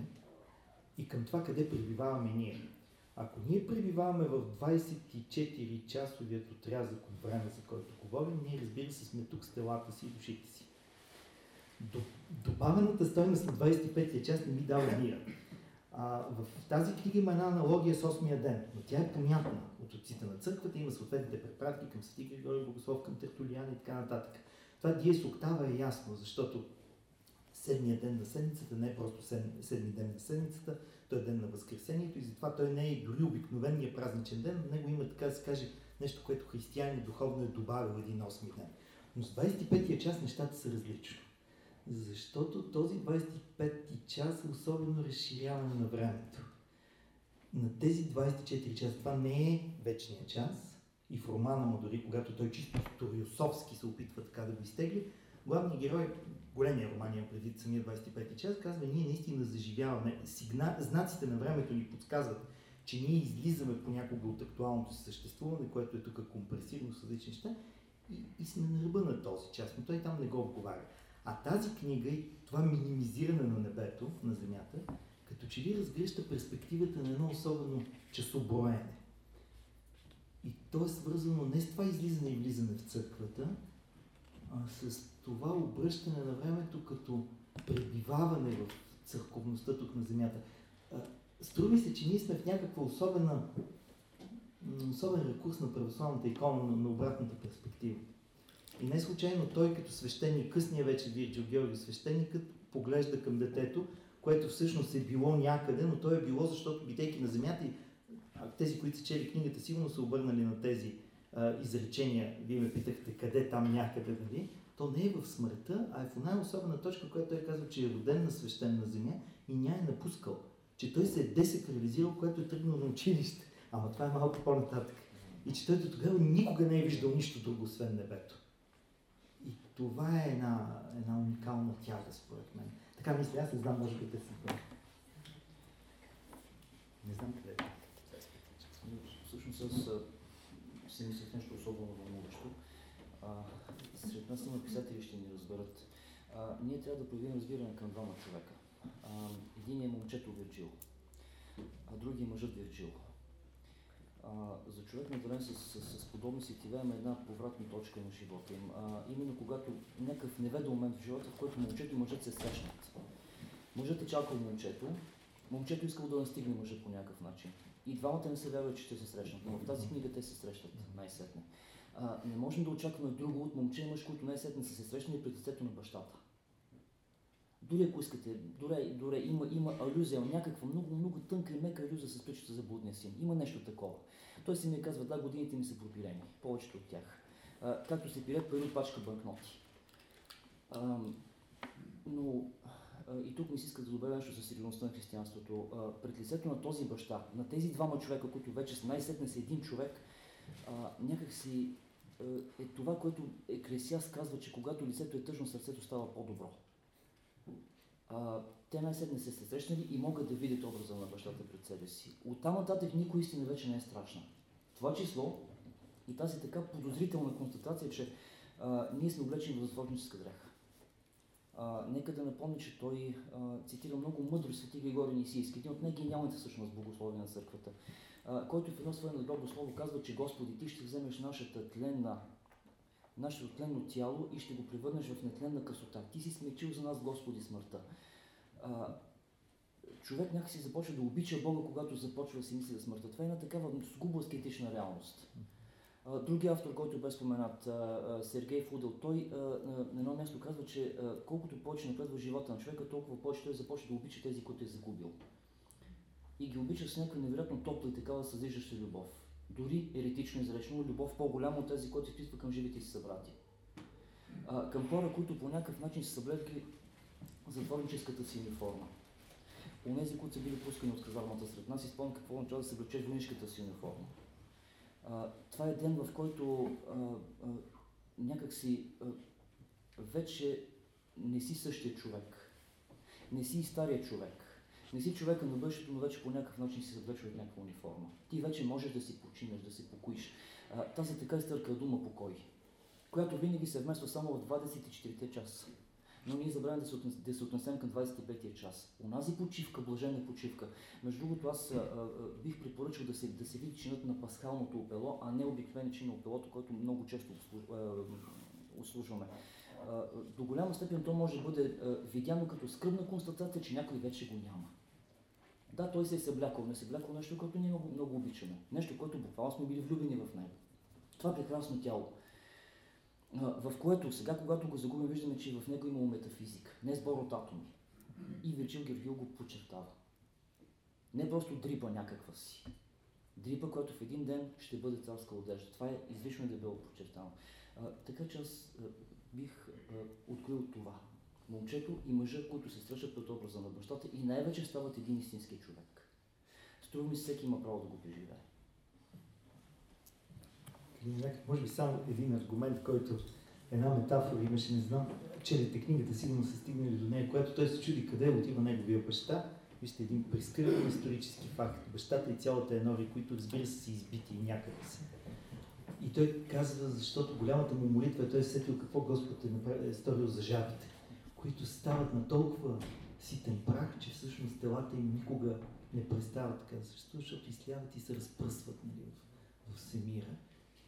и към това къде пребиваваме ние. Ако ние пребиваваме в 24-часовият отрязък от време, за който говорим, ние разбира се сме тук с телата си и душите си. Добавената стойност на 25-я час не ми дава мира. А, в тази книга има една аналогия с 8-я ден, но тя е понятна от отците на църквата, има съответните препратки към Свети Григорий Богослов, към Тертулиан и така нататък. Това диес октава е ясно, защото седмия ден на седмицата не е просто седми ден на седмицата, той е ден на Възкресението и затова той не е дори обикновения празничен ден, в него има така да се каже нещо, което християнин духовно е добавил един 8 ден. Но с 25-я час нещата са различно. Защото този 25 час е особено разширяване на времето. На тези 24 часа това не е вечния час. И в романа му дори, когато той чисто историосовски се опитва така да го изтегли, главният герой, големия роман има преди самия 25 час, казва, ние наистина заживяваме. Сигна... Знаците на времето ни подсказват, че ние излизаме понякога от актуалното си съществуване, което е тук компресивно с различни неща, и, и сме на ръба на този час, но той там не го отговаря. А тази книга и това минимизиране на небето, на земята, като че ли разгръща перспективата на едно особено часоброене. И то е свързано не с това излизане и влизане в църквата, а с това обръщане на времето като пребиваване в църковността тук на земята. Струми се, че ние сме в някаква особена, особен рекурс на православната икона на, на обратната перспектива. И не случайно той като свещеник, късния вече Вирджил Георги свещеникът, поглежда към детето, което всъщност е било някъде, но то е било, защото бидейки на земята и тези, които са чели книгата, сигурно са обърнали на тези а, изречения. Вие ме питахте къде там някъде, нали? То не е в смъртта, а е в една особена точка, която той казва, че е роден на свещена земя и ня е напускал. Че той се е десакрализирал, което е тръгнал на училище. Ама това е малко по-нататък. И че той до тогава никога не е виждал нищо друго, освен небето. И това е една, една уникална тяга, според мен. Така мисля, аз не знам, може би те са Не знам къде е. Всъщност аз си мислех нещо особено вълнуващо. Сред нас има писатели, ще ни разберат. А, ние трябва да проявим разбиране към двама човека. А, един е момчето Вирджил, а другия е мъжът Вирджил. А, за човек наделен с, с, с подобни сетива има една повратна точка на живота им. А, именно когато някакъв неведом момент в живота, в който момчето и мъжът се срещнат. Мъжът е чакал момчето, момчето искал да настигне мъжа по някакъв начин. И двамата не се вярват, че ще се срещнат, но в тази книга те се срещат най-сетне. Не можем да очакваме друго от момче и мъж, които най-сетне са се срещнали пред лицето на бащата. Дори ако искате, дори, дори има, има алюзия, някаква много, много тънка и мека алюзия с притчата за блудния син. Има нещо такова. Той си ми казва, да, годините ми са пропилени, повечето от тях. а, както се пилят пари пачка банкноти. А, но а, и тук ми се иска да добавя нещо за сериозността на християнството. А, пред лицето на този баща, на тези двама човека, които вече най-сетне са един човек, а, някакси е това, което Екресиас казва, че когато лицето е тъжно, сърцето става по-добро. Те най-сетне се срещнали и могат да видят образа на бащата пред себе си. Оттам нататък никой истина вече не е страшна. Това число и тази така подозрителна констатация, че а, ние сме облечени в затворническа дреха. А, нека да напомня, че той а, цитира много мъдро свети Григорий Нисийски, един от най-гениалните всъщност богослови на църквата, който в едно свое надгробно слово казва, че Господи, ти ще вземеш нашата тленна, нашето тленно тяло и ще го превърнеш в нетленна красота. Ти си смечил за нас, Господи, смъртта. А, човек някакси започва да обича Бога, когато започва да си мисли за смъртта. Това е една такава сгубла скетична реалност. Други автор, който бе споменат, Сергей Фудел, той на едно място казва, че колкото повече напредва живота на човека, толкова повече той започва да обича тези, които е загубил. И ги обича с някаква невероятно топла и такава съзиждаща любов. Дори еретично изречено, любов по-голяма от тези, които изпитва към живите си събрати. към хора, които по някакъв начин са съблегли затворническата си униформа. Онези, които са били пускани от казармата сред нас, изпълнят какво означава да се влечеш войнишката си униформа. А, това е ден, в който а, а, някакси а, вече не си същия човек. Не си и стария човек. Не си човека на бъдещето, но вече по някакъв начин си съблечва от някаква униформа. Ти вече можеш да си починеш, да се покоиш. А, тази така изтърка дума покой, която винаги се вмества само в 24 часа но ние забравяме да се, да се отнесем към 25-я час. Унази почивка, блажена почивка. Между другото, аз а, а, бих препоръчал да се, да се види чинът на пасхалното опело, а не обикновен чин на опелото, който много често услужваме. До голяма степен то може да бъде видяно като скръбна констатация, че някой вече го няма. Да, той се е съблякал, не се съблякал нещо, което ние много, много обичаме. Нещо, което буквално сме били влюбени в него. Това прекрасно тяло в което сега, когато го загубим, виждаме, че в него има метафизика, не сбор от атоми. И Вирджил Гергил го подчертава. Не просто дрипа някаква си. Дрипа, който в един ден ще бъде царска одежда. Това е излишно да било подчертано. Така че аз бих открил това. Момчето и мъжа, които се срещат пред образа на бащата и най-вече стават един истински човек. Струва ми всеки има право да го преживее може би само един аргумент, който една метафора имаше, не знам, челете книгата, сигурно са стигнали до нея, която той се чуди къде отива неговия баща. Вижте един прескривен исторически факт. Бащата и цялата енори, които разбира се са избити някъде си. И той казва, защото голямата му молитва е той е сетил какво Господ е, е сторил за жабите, които стават на толкова ситен прах, че всъщност телата им никога не престават така да съществуват, защото изляват и се разпръсват нали, в, в всемира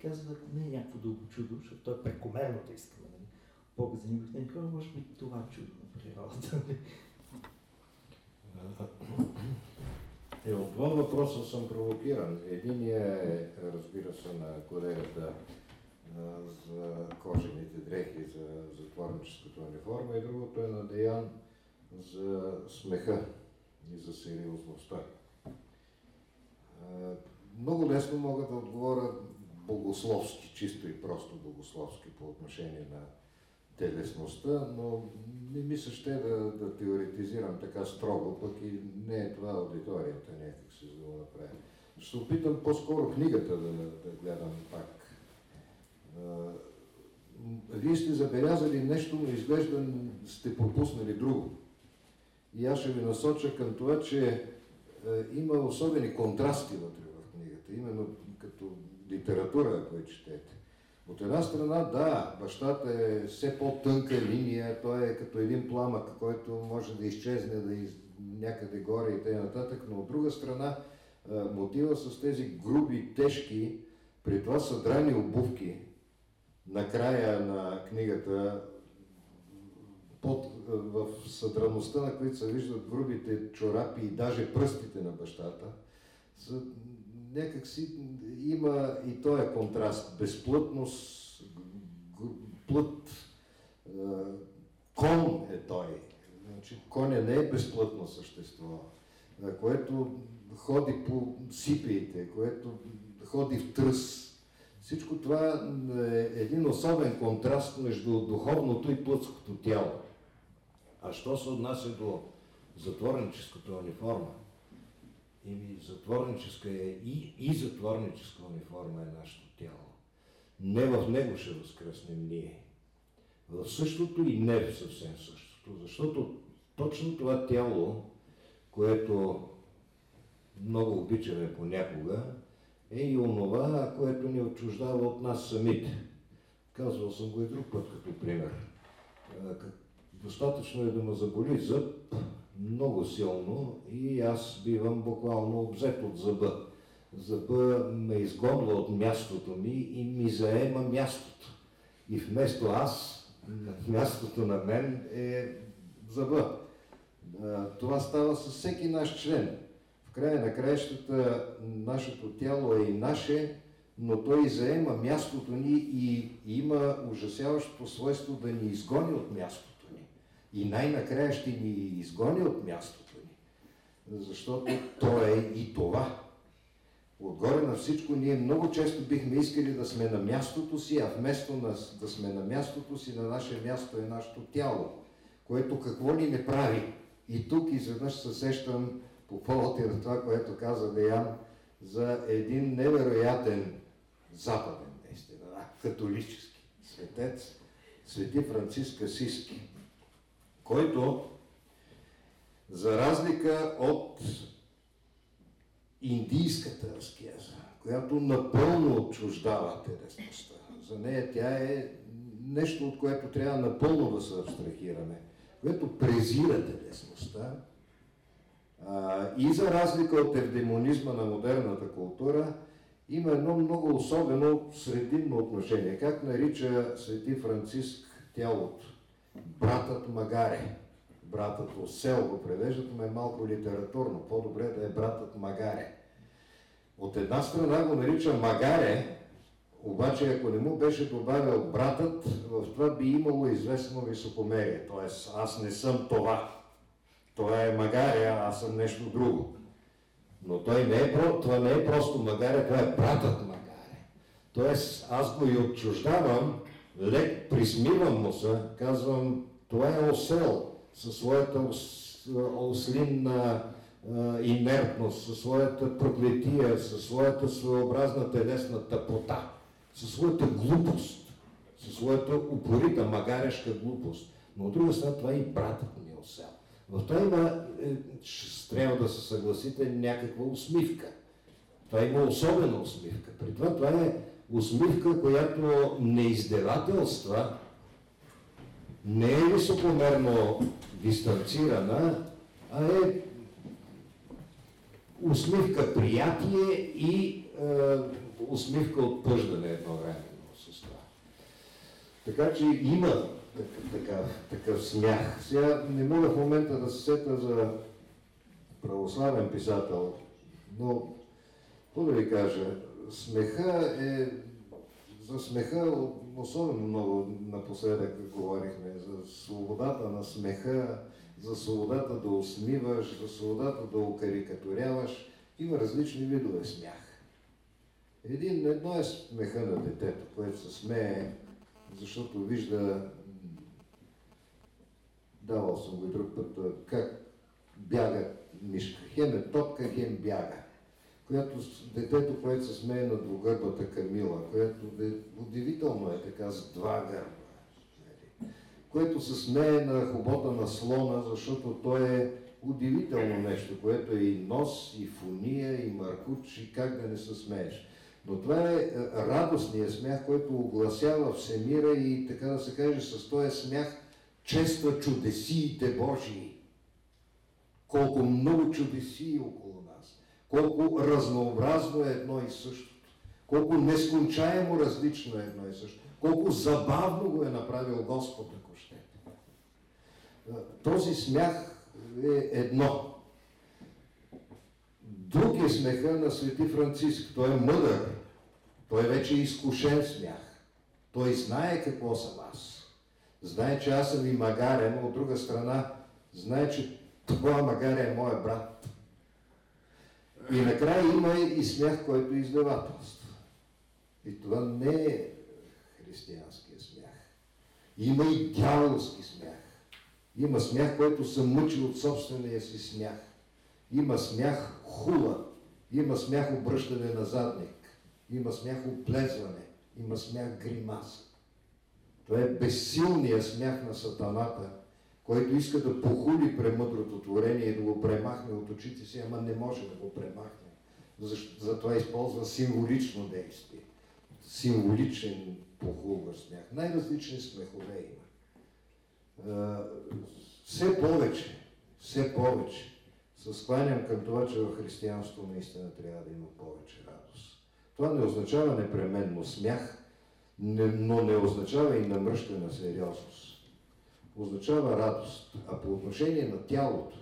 казват, не е някакво дълго чудо, защото той е прекомерно да иска нали? Бог за никой хора, може би това чудо на природата. Е, от два въпроса съм провокиран. Единият е, разбира се, на колегата за кожените дрехи, за затворническата униформа и другото е на Деян за смеха и за сериозността. Много лесно мога да отговоря богословски, чисто и просто богословски по отношение на телесността, но не ми се ще да, да теоретизирам така строго, пък и не е това аудиторията някак за да го направя. Ще опитам по-скоро книгата да, да гледам пак. Вие сте забелязали нещо, но изглежда сте пропуснали друго. И аз ще ви насоча към това, че е, има особени контрасти вътре в книгата. Именно като литература, ако я четете. От една страна, да, бащата е все по-тънка линия, той е като един пламък, който може да изчезне да из... някъде горе и т.н. но от друга страна, мотива с тези груби, тежки, при това съдрани обувки, на края на книгата, под, в съдраността на които се виждат грубите чорапи и даже пръстите на бащата, са някак си има и този контраст. Безплътност, плът, кон е той. Значи, коня не е безплътно същество, което ходи по сипиите, което ходи в тръс, Всичко това е един особен контраст между духовното и плътското тяло. А що се отнася до затворническата униформа? Ими затворническа е и, и затворническа униформа е нашето тяло. Не в него ще възкръснем ние. В същото и не в съвсем същото. Защото точно това тяло, което много обичаме понякога, е и онова, което ни отчуждава от нас самите. Казвал съм го и друг път като пример. Достатъчно е да ме заболи зъб много силно и аз бивам буквално обзет от зъба. Зъба ме изгонва от мястото ми и ми заема мястото. И вместо аз, мястото на мен е зъба. Това става с всеки наш член. В края на краищата нашето тяло е и наше, но той заема мястото ни и има ужасяващото свойство да ни изгони от мястото ни. И най-накрая ще ни изгони от мястото ни. Защото то е и това. Отгоре на всичко ние много често бихме искали да сме на мястото си, а вместо да сме на мястото си, на наше място е нашето тяло, което какво ни не прави. И тук изведнъж се сещам по повод и на това, което каза Деян, за един невероятен западен, наистина, католически светец, свети Франциск Асиски, който за разлика от индийската аскеза, която напълно отчуждава телесността. За нея тя е нещо, от което трябва напълно да се абстрахираме, което презира телесността, а, и за разлика от евдемонизма на модерната култура, има едно много особено срединно отношение. Как нарича свети Франциск тялото? Братът Магаре. Братът Осел го превеждат, но е малко литературно. По-добре да е братът Магаре. От една страна го нарича Магаре, обаче ако не му беше добавил братът, в това би имало известно високомерие. Тоест, аз не съм това. Това е магаря, аз съм нещо друго. Но той не е, това не е просто магаря, това е братът магаря. Тоест, аз го и отчуждавам, лек присмивам му се, казвам, това е осел със своята ослинна инертност, със своята проклетия, със своята своеобразна телесна тъпота, със своята глупост, със своята упорита магаряшка глупост. Но от друга страна това е и братът ми е осел. В това има, е, трябва да се съгласите, някаква усмивка. Това има особена усмивка. При това това е усмивка, която не издевателства, не е високомерно дистанцирана, а е усмивка приятие и е, усмивка отпъждане едновременно с това. Така че има такъв, такъв смях. Сега не мога в момента да се сета за православен писател, но какво да ви кажа, смеха е, за смеха особено много напоследък говорихме, за свободата на смеха, за свободата да усмиваш, за свободата да окарикатуряваш. Има различни видове смях. Един, едно е смеха на детето, което се смее, защото вижда давал съм го и друг път, как бяга мишка. Хем е топка, хем бяга. Която детето, което се смее на двугърбата Камила, което е, удивително е така с два гърба. Нали? Което се смее на хобота на слона, защото то е удивително нещо, което е и нос, и фуния, и маркуч, и как да не се смееш. Но това е радостният смях, който огласява всемира и така да се каже, с този смях чества чудесиите Божии. Колко много чудеси около нас. Колко разнообразно е едно и същото. Колко нескончаемо различно е едно и също. Колко забавно го е направил Господ, ако ще. Този смях е едно. Друг е смеха на свети Франциск. Той е мъдър. Той вече е изкушен смях. Той знае какво съм аз. Знае, че аз съм и магарен, но от друга страна знае, че това магаря е моя брат. И накрая има и смях, който е издевателство. И това не е християнския смях. Има и дяволски смях. Има смях, който се мъчи от собствения си смях. Има смях хула. Има смях обръщане на задник. Има смях оплезване. Има смях гримаса. Това е безсилният смях на сатаната, който иска да похули премъдрото творение и да го премахне от очите си, ама не може да го премахне. Затова използва символично действие. Символичен похулващ смях. Най-различни смехове има. Все повече, все повече се скланям към това, че в християнството наистина трябва да има повече радост. Това не означава непременно смях, но не означава и намръщена сериозност. Означава радост. А по отношение на тялото,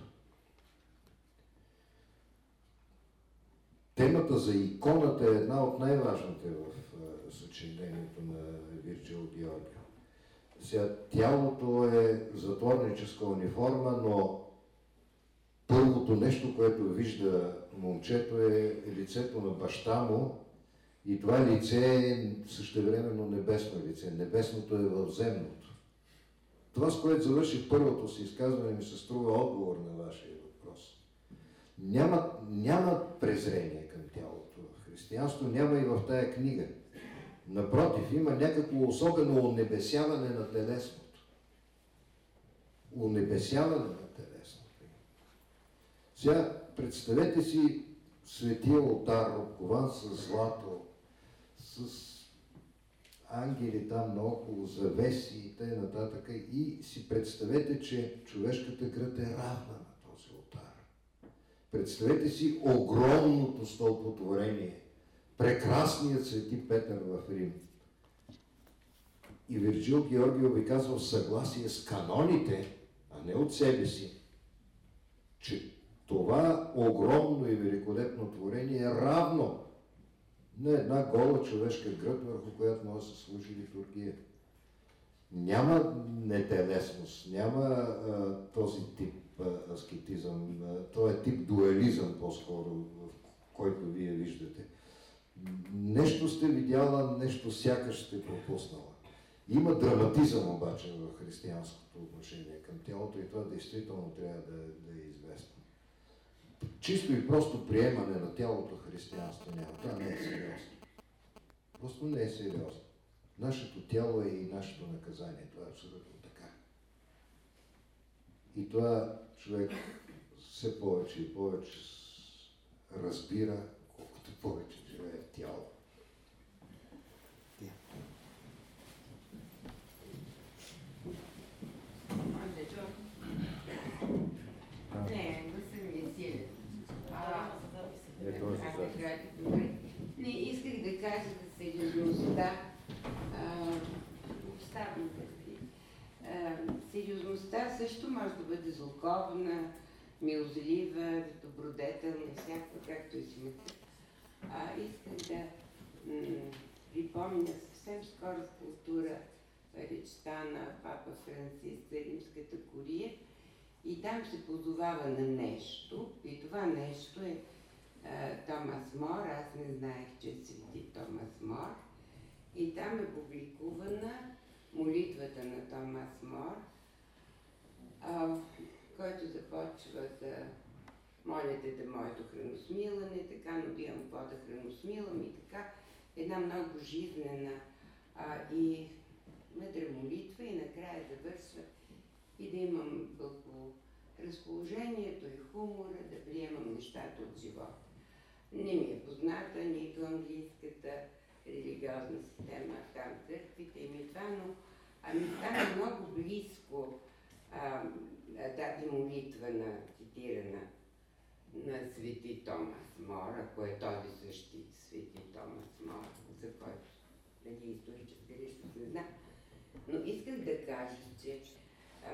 темата за иконата е една от най-важните в съчинението на Вирджил Георгио. Сега, тялото е затворническа униформа, но първото нещо, което вижда момчето е лицето на баща му, и това лице е същевременно небесно лице. Небесното е в земното. Това, с което завърших първото си изказване, ми се струва отговор на вашия въпрос. Няма, няма презрение към тялото християнство, няма и в тая книга. Напротив, има някакво особено унебесяване на телесното. Унебесяване на телесното. Сега, представете си светия алтар, обкован с злато, с ангели там наоколо, завеси и т.н. И си представете, че човешката гръд е равна на този алтар. Представете си огромното стълпотворение, прекрасният свети Петър в Рим. И Вирджил Георгио ви казва в съгласие с каноните, а не от себе си, че това огромно и великолепно творение е равно на една гола човешка гръб, върху която може да се служи литургия. Няма нетелесност, няма а, този тип а, аскетизъм, а, този е тип дуализъм по-скоро, в който вие виждате. Нещо сте видяла, нещо сякаш сте пропуснала. Има драматизъм обаче в християнското отношение към тялото и това действително трябва да, да е известно чисто и просто приемане на тялото християнство няма. Това не е сериозно. Просто не е сериозно. Нашето тяло е и нашето наказание. Това е абсолютно така. И това човек все повече и повече разбира, колкото повече живее в тяло. Не, исках да кажа за сериозността. Оставам Сериозността също може да бъде злоковна, милозлива, добродетелна, всякаква, както и си А, искам да припомня съвсем скоро скулптура речта на папа Франциск за римската кория. И там се позовава на нещо. И това нещо е Томас Мор, аз не знаех, че е свети Томас Мор. И там е публикувана молитвата на Томас Мор, а, който започва да молите да моето храносмилане, така, но да имам какво да храносмилам и така. Една много жизнена а, и мъдра молитва и накрая завършва и да имам разположението и хумора, да приемам нещата от живота. Не ми е позната нито английската религиозна система, там църквите ми това, но ами стана много близко а, тази молитва на цитирана на свети Томас Мор, ако е този същи свети Томас Мор, за който нали, исторически личност не знам. Но исках да кажа, че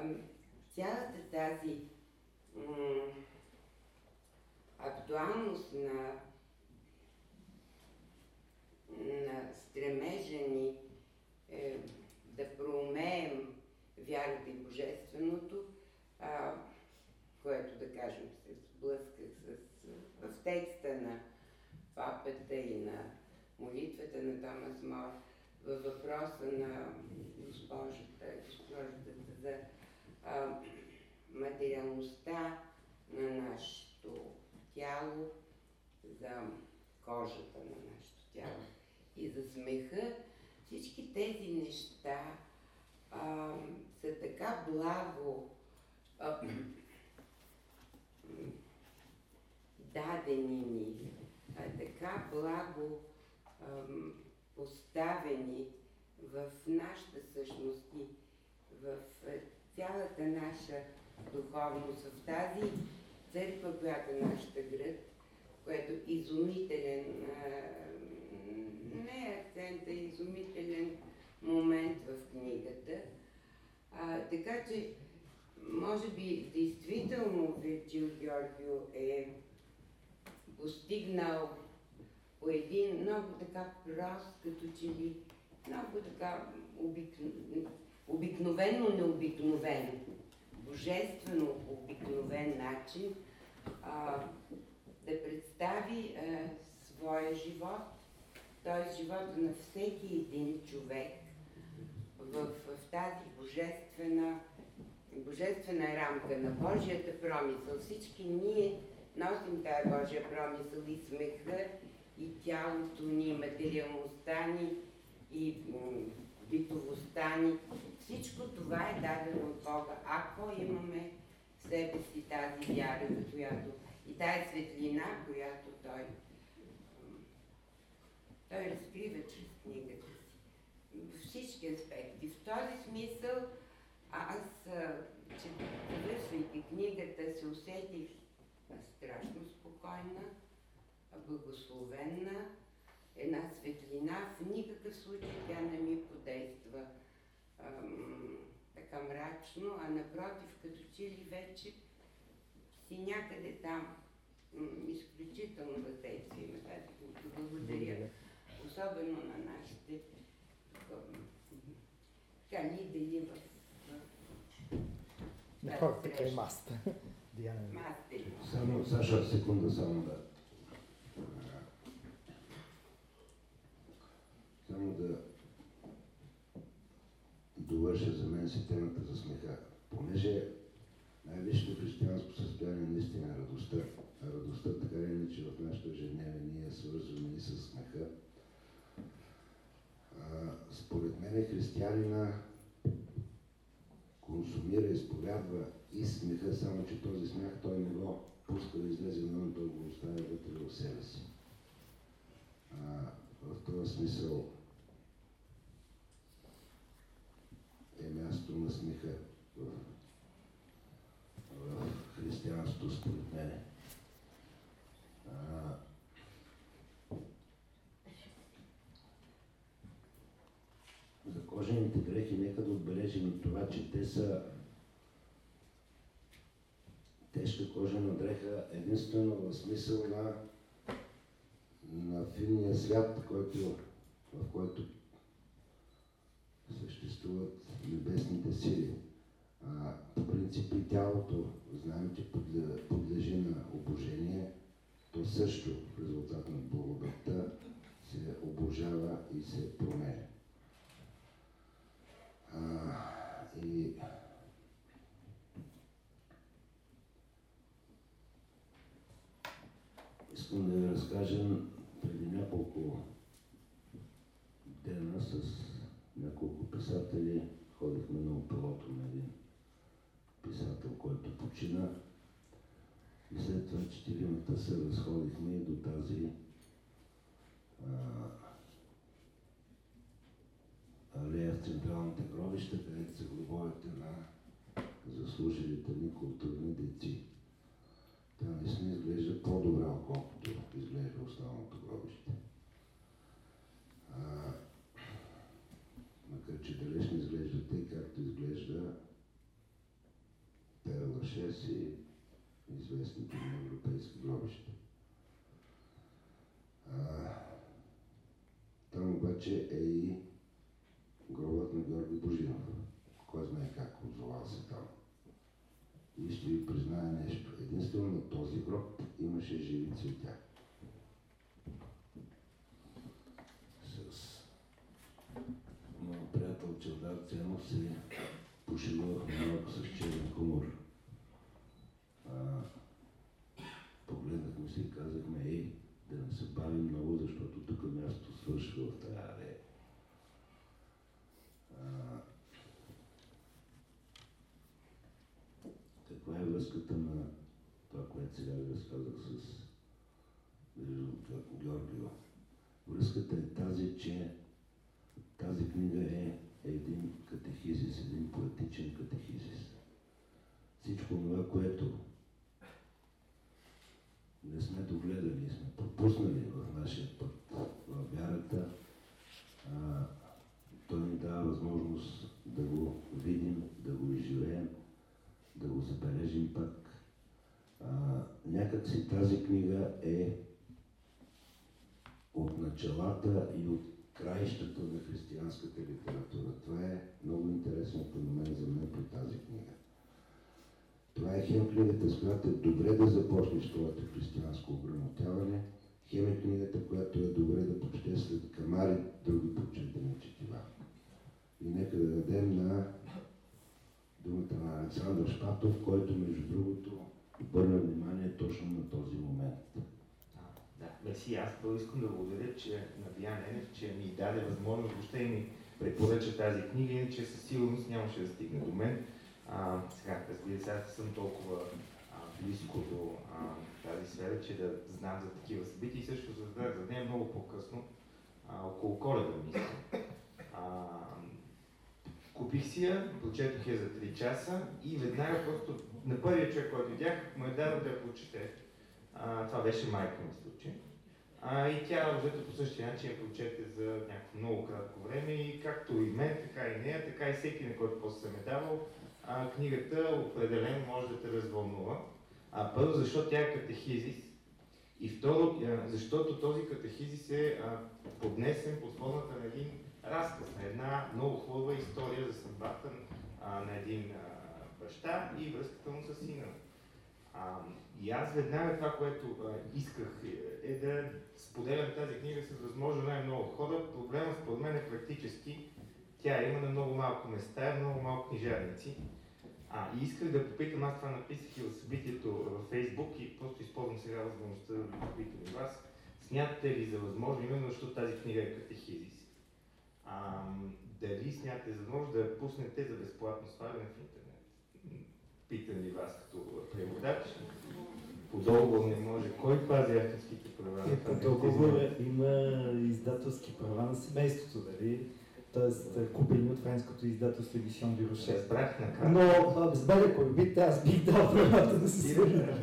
ам, цялата тази актуалност на на стремежа ни е, да проумеем вярата и божественото, а, което да кажем се сблъсках с, в текста на папата и на молитвата на Томас Мор, във въпроса на госпожата, госпожата за а, материалността на нашето тяло, за кожата на нашето тяло и за смеха, всички тези неща а, са така благо а, дадени ни, а, така благо а, поставени в нашата същност и в цялата наша духовност, в тази църква, която е нашата град, което е изумителен, не е акцент, а изумителен момент в книгата. А, така че, може би, действително Вирджил Георгио е постигнал по един много така прост, като че ли много така обикно, обикновено необикновен, божествено обикновен начин а, да представи а, своя живот, т.е. живота на всеки един човек в, в тази божествена, божествена рамка на Божията промисъл. Всички ние носим тази Божия промисъл и смеха, и тялото ни, и материалността ни, и битовостта ни. Всичко това е дадено от Бога, ако имаме в себе си тази вяра, за която и тази светлина, която той, той разкрива чрез книгата. Във всички аспекти. В този смисъл аз, че завършвайки книгата, се усетих страшно спокойна, благословена, една светлина. В никакъв случай тя не ми подейства ам, така мрачно, а напротив, като че ли вече си някъде там. изключително въздействие има тази. Благодаря. Особено на нашите така лидери в, на хората край маста. Диана. Само, Саша, секунда, само да. Само да довърша за мен си темата за смеха. Понеже най-висшето християнско състояние наистина е радостта. А радостта, така или иначе, в нашето ежедневие ние е свързваме и с смеха. Според мен християнина консумира, изповядва и смеха, само че този смях той не го пуска да излезе навън, той го оставя вътре в себе си. А, в този смисъл е място на смеха в, в християнството, според мене. За кожените дрехи нека да отбележим и това, че те са тежка кожена дреха единствено в смисъл на, на финния свят, който, в който съществуват небесните сили. А, по принцип и тялото, знаем, че подлежи на обожение, то също в резултат на благодатта се обожава и се променя. И искам да ви разкажа преди няколко дена с няколко писатели ходихме на опелото на един писател, който почина. И след това четиримата се разходихме и до тази а, алея в централните гробища, където са гробовете на заслужилите ни културни деци. Тя наистина изглежда по-добра, отколкото изглежда останалото гробище. А, макар че далеч не изглежда тъй, както изглежда Пера Лашес и известните на европейски гробища. А, там обаче е и гробът на Георги Божинов. Кой знае как отзовал се там. И ще ви призная нещо. Единствено на този гроб имаше живи цветя. С моят приятел Чавдар Ценов се пошегувахме малко с черен комор. А, погледнахме се и казахме, ей, да не се бавим много, защото тук мястото свършва в тази алея каква е връзката на това, което сега ви разказах с Георгио? Връзката е тази, че тази книга е един катехизис, един поетичен катехизис. Всичко това, което не сме догледали, сме пропуснали в нашия път в вярата, той ни дава възможност да го видим, да го изживеем, да го забележим пак. А, някак си тази книга е от началата и от краищата на християнската литература. Това е много интересен феномен за мен при тази книга. Това е хем книгата, с която е добре да започнеш твоето християнско ограмотяване, хем е книгата, която е добре да прочете след камари други прочетени четива. И нека да дадем на думата на Александър Шпатов, който между другото обърна внимание точно на този момент. Да, мерси. Аз първо искам да благодаря че, на Диане, че ми даде възможност въобще ми препоръча тази книга, иначе със сигурност нямаше да стигне до мен. А, сега, разбира се, аз съм толкова а, близко до а, тази сфера, че да знам за такива събития и също за, за нея много по-късно, а, около коледа мисля. Купих си я, прочетох я за 3 часа и веднага просто на първия човек, който видях, му е дадал да я прочете. Това беше майка ми случай. А, и тя взето по същия начин я прочете за някакво много кратко време и както и мен, така и нея, така и всеки, на който после съм е давал, а, книгата определено може да те развълнува. А, първо, защото тя е катехизис. И второ, защото този катехизис е поднесен под формата на един разказ, на една много хубава история за съдбата на един баща и връзката му с сина. А, и аз веднага това, което а, исках е, е да споделям тази книга с възможно най-много хора. Проблемът според мен е практически. Тя има на много малко места, много малко книжарници. А, и исках да попитам, аз това написах и в събитието във Фейсбук и просто използвам сега възможността да ви попитам и вас. Смятате ли за възможно, именно защото тази книга е катехизис, а, дали смятате за възможно да я пуснете за безплатно сваляне в интернет? Питам ли вас като преводач? По договор не може. Кой пази авторските права? По договор има издателски права на семейството, дали? т.е. купени от френското издателство Едишон накрая. Но с бъде бит, аз бих дал правата да се свърля.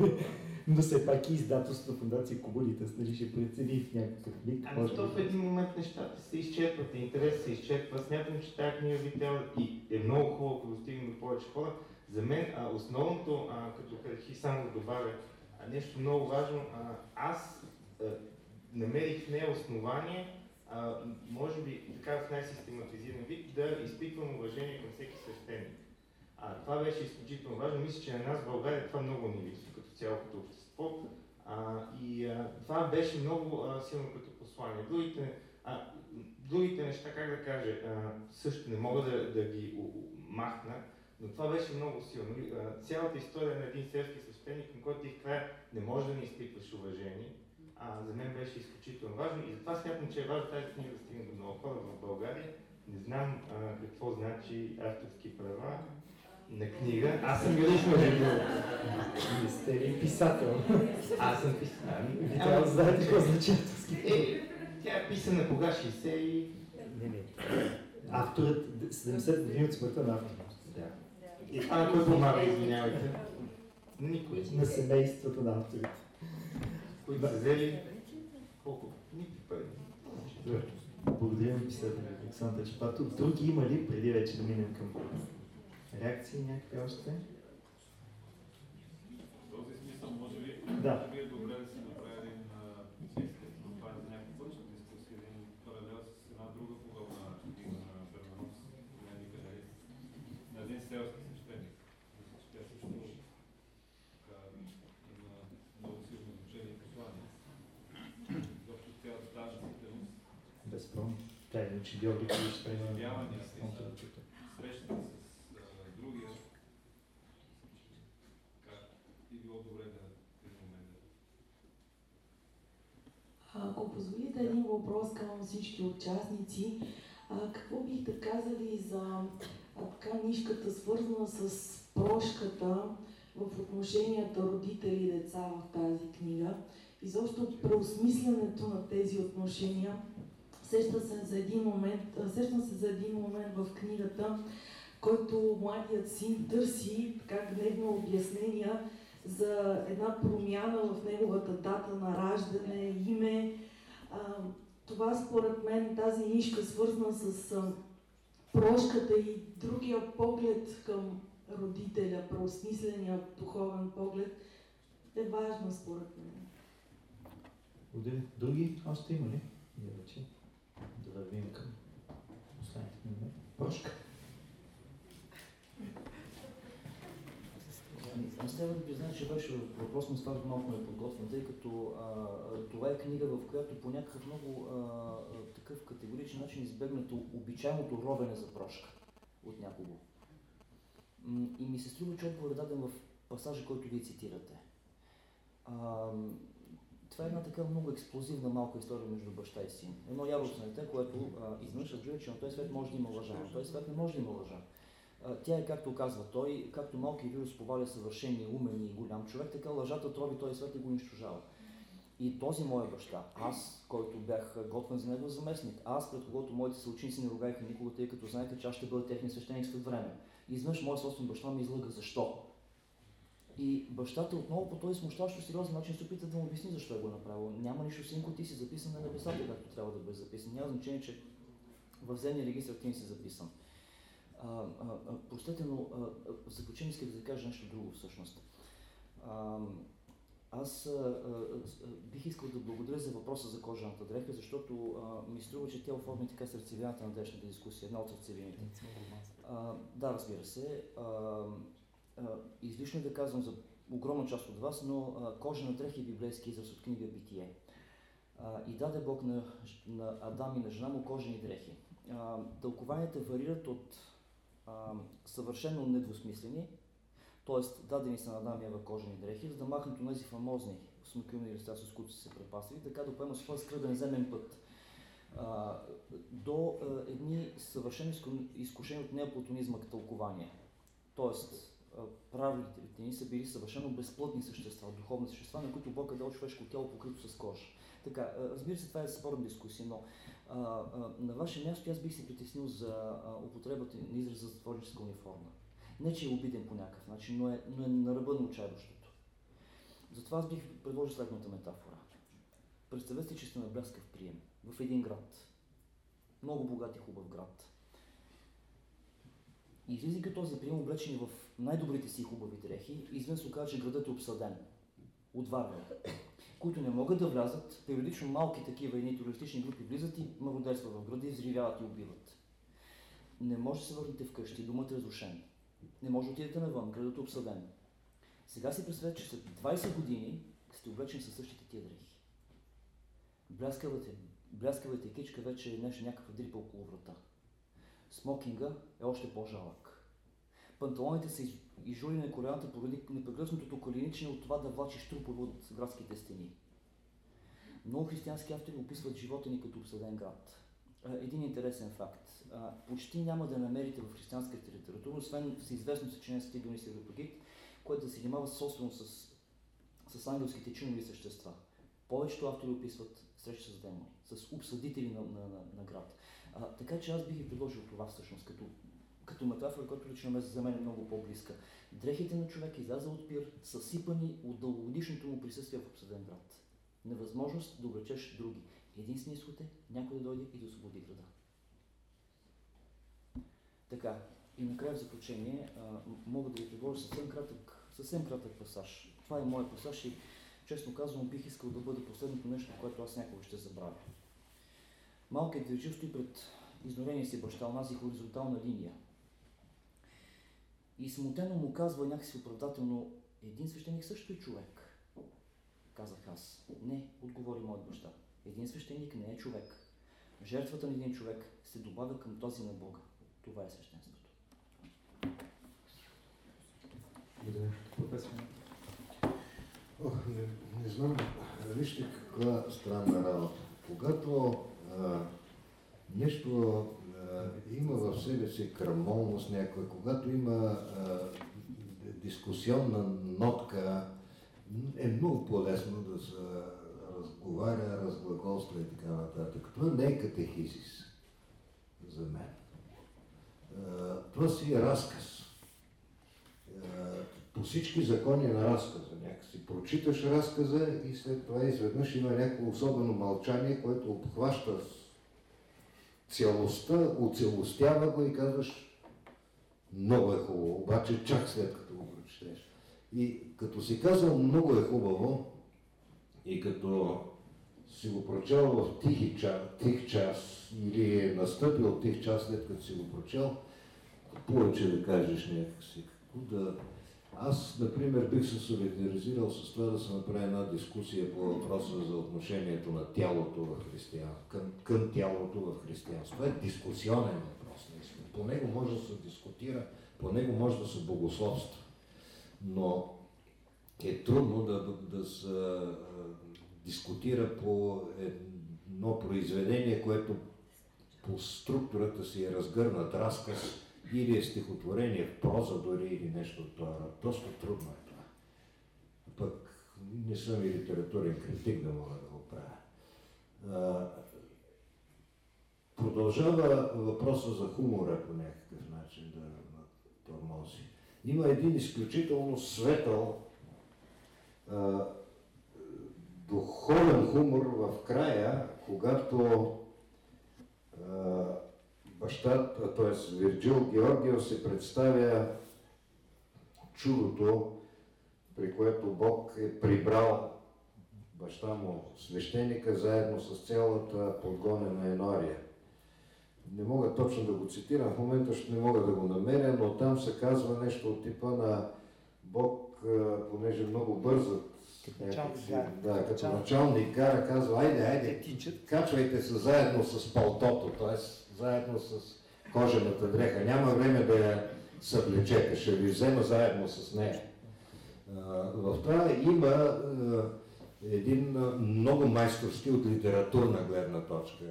Но все пак и издателство на фундация Кобулите, нали ще прецени в някакъв миг. Ами то в един момент нещата се изчерпват, интерес се изчерпва. Смятам, че тази книга би трябвало и е много хубаво, ако достигне до повече хора. За мен а, основното, а, като катехи само добавя, а, нещо много важно, а, аз а, намерих в нея основание а, може би така в най-систематизиран вид, да изпитвам уважение към всеки свещеник. А, това беше изключително важно. Мисля, че на нас в България това много ни липсва като цяло като общество. А, и а, това беше много а, силно като послание. Другите, а, другите неща, как да кажа, а, също не мога да, да ги махна, но това беше много силно. А, цялата история на един селски свещеник, към който ти в края не може да не изпитваш уважение а, за мен беше изключително важно и затова смятам, че е важно тази книга да стигне до много хора в България. Не знам а, какво значи авторски права на книга. Аз съм юрист, между другото. Не сте ли писател? Аз съм писател. Ви трябва да знаете какво значи авторски права. Е, тя е писана кога 60 и... Не, не. Авторът 70 години от смъртта на автора. Да. А кой помага, извинявайте? Никой. На семейството на авторите които са взели колко? Никакви пари. Благодаря на писателя Александър Шпатов. Други има ли, преди вече да минем към реакции някакви още? В този смисъл, може би, да. може би е добре да се направи един, естествено, това е за някаква бъдеща дискусия, един паралел с една друга подобна книга на Бернаров, Ленни Галерист, на един селски свещеник. Мисля, че тя също така има много силно значение и послание. Защото цялата тази действителност Безспорно. Тя е че Георги Кулиш преживявания, срещата с другия, как би било добре да Ако позволите един въпрос към всички участници, а, какво бихте казали за а, така нишката, свързана с прошката в отношенията родители-деца в тази книга? Изобщо преосмислянето на тези отношения. Сеща се за един момент, сещам се за един момент в книгата, който младият син търси така гневно обяснения за една промяна в неговата дата на раждане, име. А, това според мен, тази нишка, свързана с прошката и другия поглед към родителя, преосмисления духовен поглед, е важна според мен. Други още има ли? Не вече. Вървим към последните. Прошка. Аз трябва да призная, че беше въпрос на това малко ме подготвен, тъй като а, това е книга, в която по някакъв много а, такъв категоричен начин избегнато обичайното ровене за прошка от някого. И ми се струва, че отговор е даден в пасажа, който вие цитирате. А, това е една така много експлозивна малка история между баща и син. Едно яростно дете, което изведнъж разбира, че на този свет може да има лъжа, на този свет не може да има лъжа. Тя е, както казва той, както малкият вирус поваля съвършения, умен и голям човек, така лъжата троби този свет и го унищожава. И този моя баща, аз, който бях готвен за него заместник, аз, пред когото моите съученици не ругаеха никога, тъй като знаете, че аз ще бъда техния свещеник след време. Изведнъж моят собствен баща ми излъга. Защо? И бащата отново по този смущаващо сериозен начин се опита да му обясни защо е го направил. Няма нищо, синко, ти си записан на небесата, както трябва да бъде записан. Няма значение, че в земния регистр ти не си записан. А, а, а, простете, но а, в заключение исках да кажа нещо друго всъщност. А, аз а, а, бих искал да благодаря за въпроса за кожаната дреха, защото а, ми струва, че тя оформи така сърцевината на днешната дискусия, една от сърцевините. А, да, разбира се. А, излишно да казвам за огромна част от вас, но кожа на дреха е библейски израз от книга Битие. И даде Бог на, на Адам и на жена му кожени дрехи. Тълкованията варират от съвършено недвусмислени, т.е. дадени са на Адам и Ева кожени дрехи, за да махнат тези фамозни смъкилни листа, с които са се препасвали, така да поема своя скръден земен път а, до а, едни съвършено изкушени от неоплатонизма тълкования. Тоест, правителите ни са били съвършено безплътни същества, духовни същества, на които Бог е дал човешко тяло покрито с кожа. Така, разбира се, това е спорна дискусия, но а, а, на ваше място аз бих се притеснил за употребата на израза затворническа униформа. Не, че е обиден по някакъв начин, но е, но е на ръба на отчаяващото. Затова аз бих предложил следната метафора. Представете, че сте на бляскав прием в един град. Много богат и хубав град. Излизайки този прием, облечени в най-добрите си хубави дрехи, извън се оказа, че градът е обсъден от варвари, които не могат да влязат. Периодично малки такива едни туристични групи влизат и мародерства в града и взривяват и убиват. Не може да се върнете вкъщи, думата е разрушен. Не може да отидете навън, градът е обсъден. Сега си представете, че след 20 години сте облечени със същите тия дрехи. Бляскавата, бляскавата кичка вече е нещо някаква дрипа около врата. Смокинга е още по-жалък. Панталоните са изжули на коляната поради непрекъснатото коленичне от това да влачиш трупове от градските стени. Много християнски автори описват живота ни като обсъден град. Един интересен факт. Почти няма да намерите в християнската литература, освен всеизвестно съчинение с Тигън и Севропагит, което да се занимава собствено с, с ангелските чинови същества. Повечето автори описват среща с демони, с обсъдители на, на, на, на град. А, така че аз бих ви предложил това всъщност, като, като метафора, която лично за мен е много по-близка. Дрехите на човек изляза от пир, съсипани от дългогодишното му присъствие в обсъден град. Невъзможност да облечеш други. Единственият изход е някой да дойде и да освободи града. Така, и накрая в заключение а, мога да ви предложа съвсем кратък, съвсем кратък пасаж. Това е моят пасаж и честно казвам бих искал да бъде последното нещо, което аз някога ще забравя. Малкият Вирджил стои пред изнорения си баща, онази хоризонтална линия. И смутено му казва някакси оправдателно, един свещеник също е човек. Казах аз. Не, отговори моят баща. Един свещеник не е човек. Жертвата на един човек се добавя към този на Бога. Това е свещенството. Благодаря. Ох, не, не знам. Вижте каква странна работа. когато нещо а, има в себе си крамолност някаква, когато има а, дискусионна нотка, е много по-лесно да се разговаря, разглаголства и така нататък. Това не е катехизис за мен. А, това си е разказ. По всички закони на разказа някакси. Прочиташ разказа и след това изведнъж има някакво особено мълчание, което обхваща цялостта, оцелостява го и казваш много е хубаво, обаче чак след като го прочетеш. И като си казал много е хубаво и като си го прочел в тихи час, тих час или е настъпил тих час след като си го прочел, повече да кажеш някакси, какво да, аз, например, бих се солидаризирал с това да се направи една дискусия по въпроса за отношението на тялото в християнство, към, към тялото в християнство. Това е дискусионен въпрос, наистина. По него може да се дискутира, по него може да се богословства. Но е трудно да, да, се дискутира по едно произведение, което по структурата си е разгърнат разказ, или е стихотворение в проза дори или нещо от това. Доста трудно е това. Пък не съм и литературен критик да мога да го правя. продължава въпроса за хумора по някакъв начин да тормози. Има един изключително светъл а, духовен хумор в края, когато а, баща, т.е. Вирджил Георгиев се представя чудото, при което Бог е прибрал баща му свещеника заедно с цялата подгонена енория. Не мога точно да го цитирам, в момента ще не мога да го намеря, но там се казва нещо от типа на Бог, понеже много бързат като началник гара. Да, като началник гара казва, айде, айде, качвайте се заедно с палтото, т.е заедно с кожената дреха. Няма време да я съблечете, ще ви взема заедно с нея. В това има един много майсторски от литературна гледна точка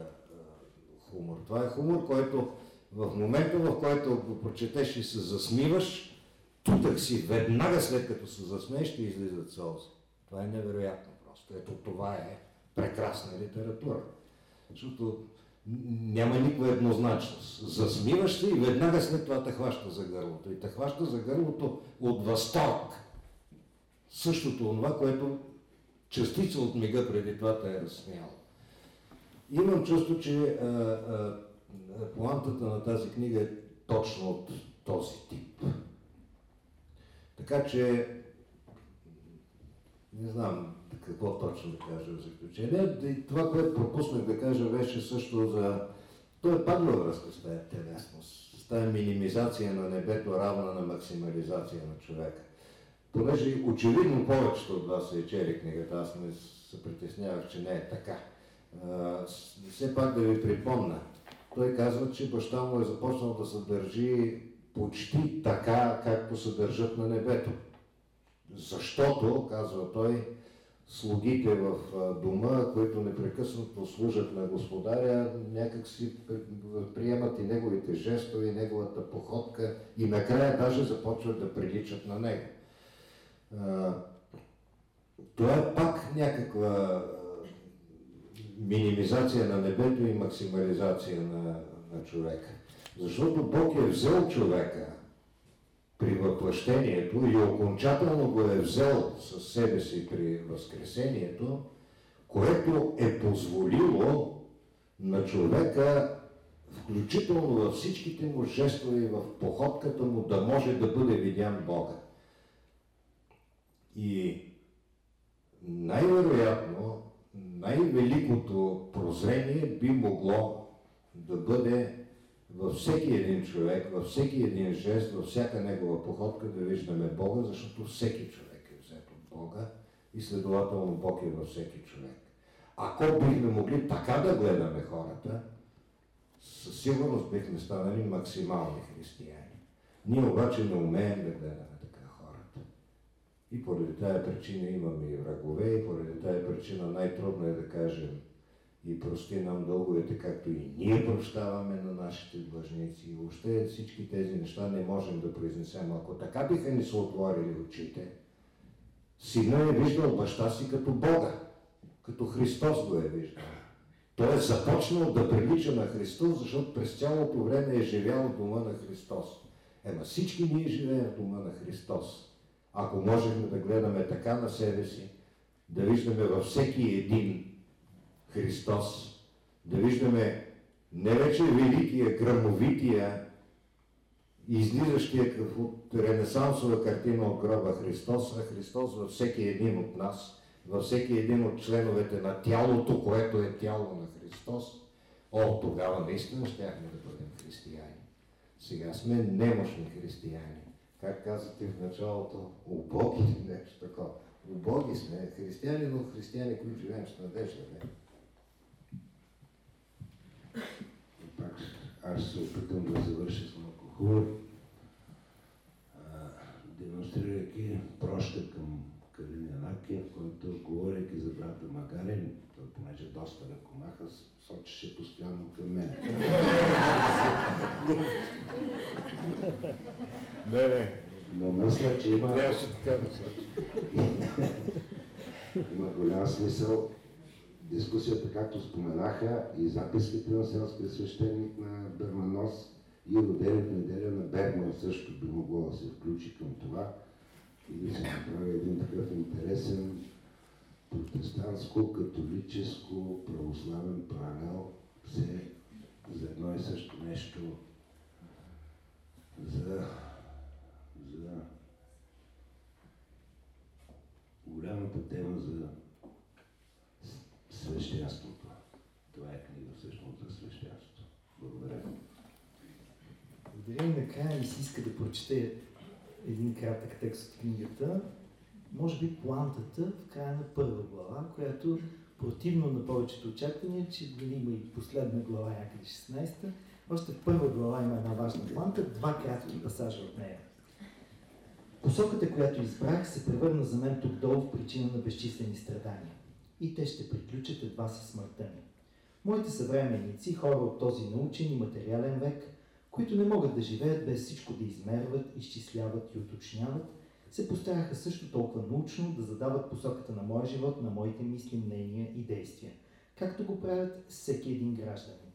хумор. Това е хумор, който в момента, в който го прочетеш и се засмиваш, тутък си, веднага след като се засмееш, ще излизат сълзи. Това е невероятно просто. Ето това е прекрасна литература. Защото няма никаква еднозначност. Засмиваш се и веднага след това те хваща за гърлото. И те хваща за гърлото от възторг. Същото това, което частица от мига преди това те е разсмяло. Имам чувство, че плантата на тази книга е точно от този тип. Така че, не знам, какво точно да кажа в заключение. Това, което пропуснах да кажа, беше също за... То е пак връзка с тази телесност, с тази минимизация на небето, равна на максимализация на човека. Понеже очевидно повечето от вас е чели книгата, аз не се притеснявах, че не е така. А, все пак да ви припомна, той казва, че баща му е започнал да се държи почти така, както се държат на небето. Защото, казва той, слугите в дома, които непрекъснато служат на господаря, някак си приемат и неговите жестове, и неговата походка и накрая даже започват да приличат на него. Това е пак някаква минимизация на небето и максимализация на, на човека. Защото Бог е взел човека при въплъщението и окончателно го е взел със себе си при Възкресението, което е позволило на човека, включително във всичките му жестове и в походката му, да може да бъде видян Бога. И най-вероятно, най-великото прозрение би могло да бъде във всеки един човек, във всеки един жест, във всяка негова походка да виждаме Бога, защото всеки човек е взет от Бога и следователно Бог е във всеки човек. Ако бихме могли така да гледаме хората, със сигурност бихме станали максимални християни. Ние обаче не умеем да гледаме така хората. И поради тая причина имаме и врагове, и поради тая причина най-трудно е да кажем и прости нам дълговете, както и ние прощаваме на нашите длъжници. И въобще всички тези неща не можем да произнесем. Ако така биха ни се отворили очите, сина е виждал баща си като Бога, като Христос го е виждал. Той е започнал да прилича на Христос, защото през цялото време е живял дома на Христос. Ема всички ние живеем в дома на Христос. Ако можем да гледаме така на себе си, да виждаме във всеки един Христос, да виждаме не вече великия, грамовития, излизащия от ренесансова картина от гроба Христос, а Христос във всеки един от нас, във всеки един от членовете на тялото, което е тяло на Христос, о, тогава наистина щяхме да бъдем християни. Сега сме немощни християни. Как казате в началото, убоги нещо такова. Убоги сме християни, но християни, които живеем с надежда. Не? Пак аз се опитам да завърша с малко хубаво, демонстрирайки прошка към Калин Янакиев, който говорейки за брата Магарин, той понеже доста ръкомаха, сочеше постоянно към мен. Не, не. Но мисля, че има... Трябваше така да Има голям смисъл дискусията, както споменаха, и записките на селския свещеник на Берманос и родените неделя на Бергман също би могло да се включи към това. И да се направи един такъв интересен протестантско, католическо, православен паралел все за едно и също нещо за, за голямата тема за свещенството. Това е книга всъщност за свещенството. Благодаря. Благодаря и се иска да прочета един кратък текст от книгата. Може би плантата в края на първа глава, която противно на повечето очаквания, че дали има и последна глава някъде 16-та, още първа глава има една важна планта, два кратки пасажа от нея. Посоката, която избрах, се превърна за мен тук долу в причина на безчислени страдания и те ще приключат едва със смъртта ми. Моите съвременници, хора от този научен и материален век, които не могат да живеят без всичко да измерват, изчисляват и уточняват, се постараха също толкова научно да задават посоката на моя живот, на моите мисли, мнения и действия, както го правят всеки един гражданин.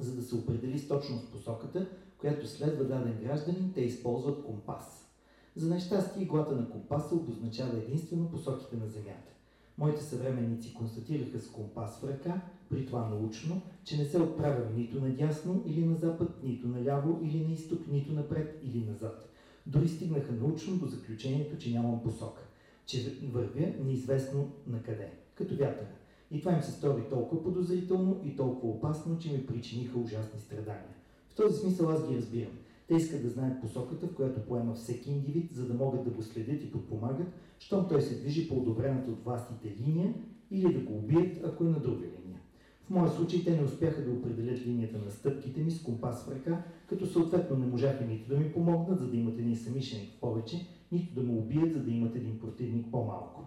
За да се определи с точност посоката, която следва даден гражданин, те използват компас. За нещастие иглата на компаса обозначава единствено посоките на Земята. Моите съвременници констатираха с компас в ръка, при това научно, че не се отправям нито надясно или на запад, нито наляво или на изток, нито напред или назад. Дори стигнаха научно до заключението, че нямам посока, че вървя неизвестно на къде, като вятъра. И това им се стори толкова подозрително и толкова опасно, че ми причиниха ужасни страдания. В този смисъл аз ги разбирам. Те искат да знаят посоката, в която поема всеки индивид, за да могат да го следят и подпомагат, щом той се движи по одобрената от властите линия или да го убият, ако е на друга линия. В моя случай те не успяха да определят линията на стъпките ми с компас в ръка, като съответно не можаха нито да ми помогнат, за да имат един самишеник повече, нито да ме убият, за да имат един противник по-малко.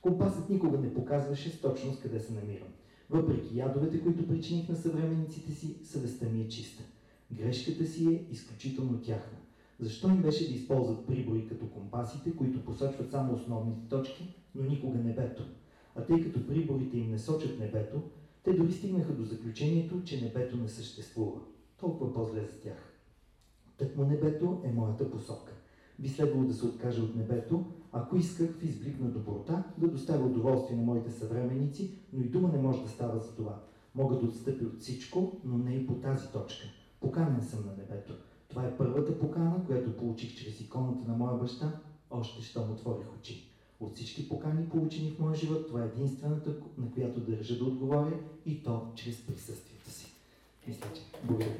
Компасът никога не показваше с точност къде се намирам. Въпреки ядовете, които причиних на съвременниците си, съвестта ми е чиста. Грешката си е изключително тяхна. Защо им беше да използват прибори като компасите, които посочват само основните точки, но никога небето? А тъй като приборите им не сочат небето, те дори стигнаха до заключението, че небето не съществува. Толкова по-зле за тях. Тъкмо небето е моята посока. Би следвало да се откажа от небето, ако исках в изблик на доброта да доставя удоволствие на моите съвременици, но и дума не може да става за това. Мога да отстъпя от всичко, но не и по тази точка. Поканен съм на небето. Това е първата покана, която получих чрез иконата на моя баща, още щом отворих очи. От всички покани, получени в моя живот, това е единствената, на която държа да отговоря и то чрез присъствието си. Мисля, че благодаря.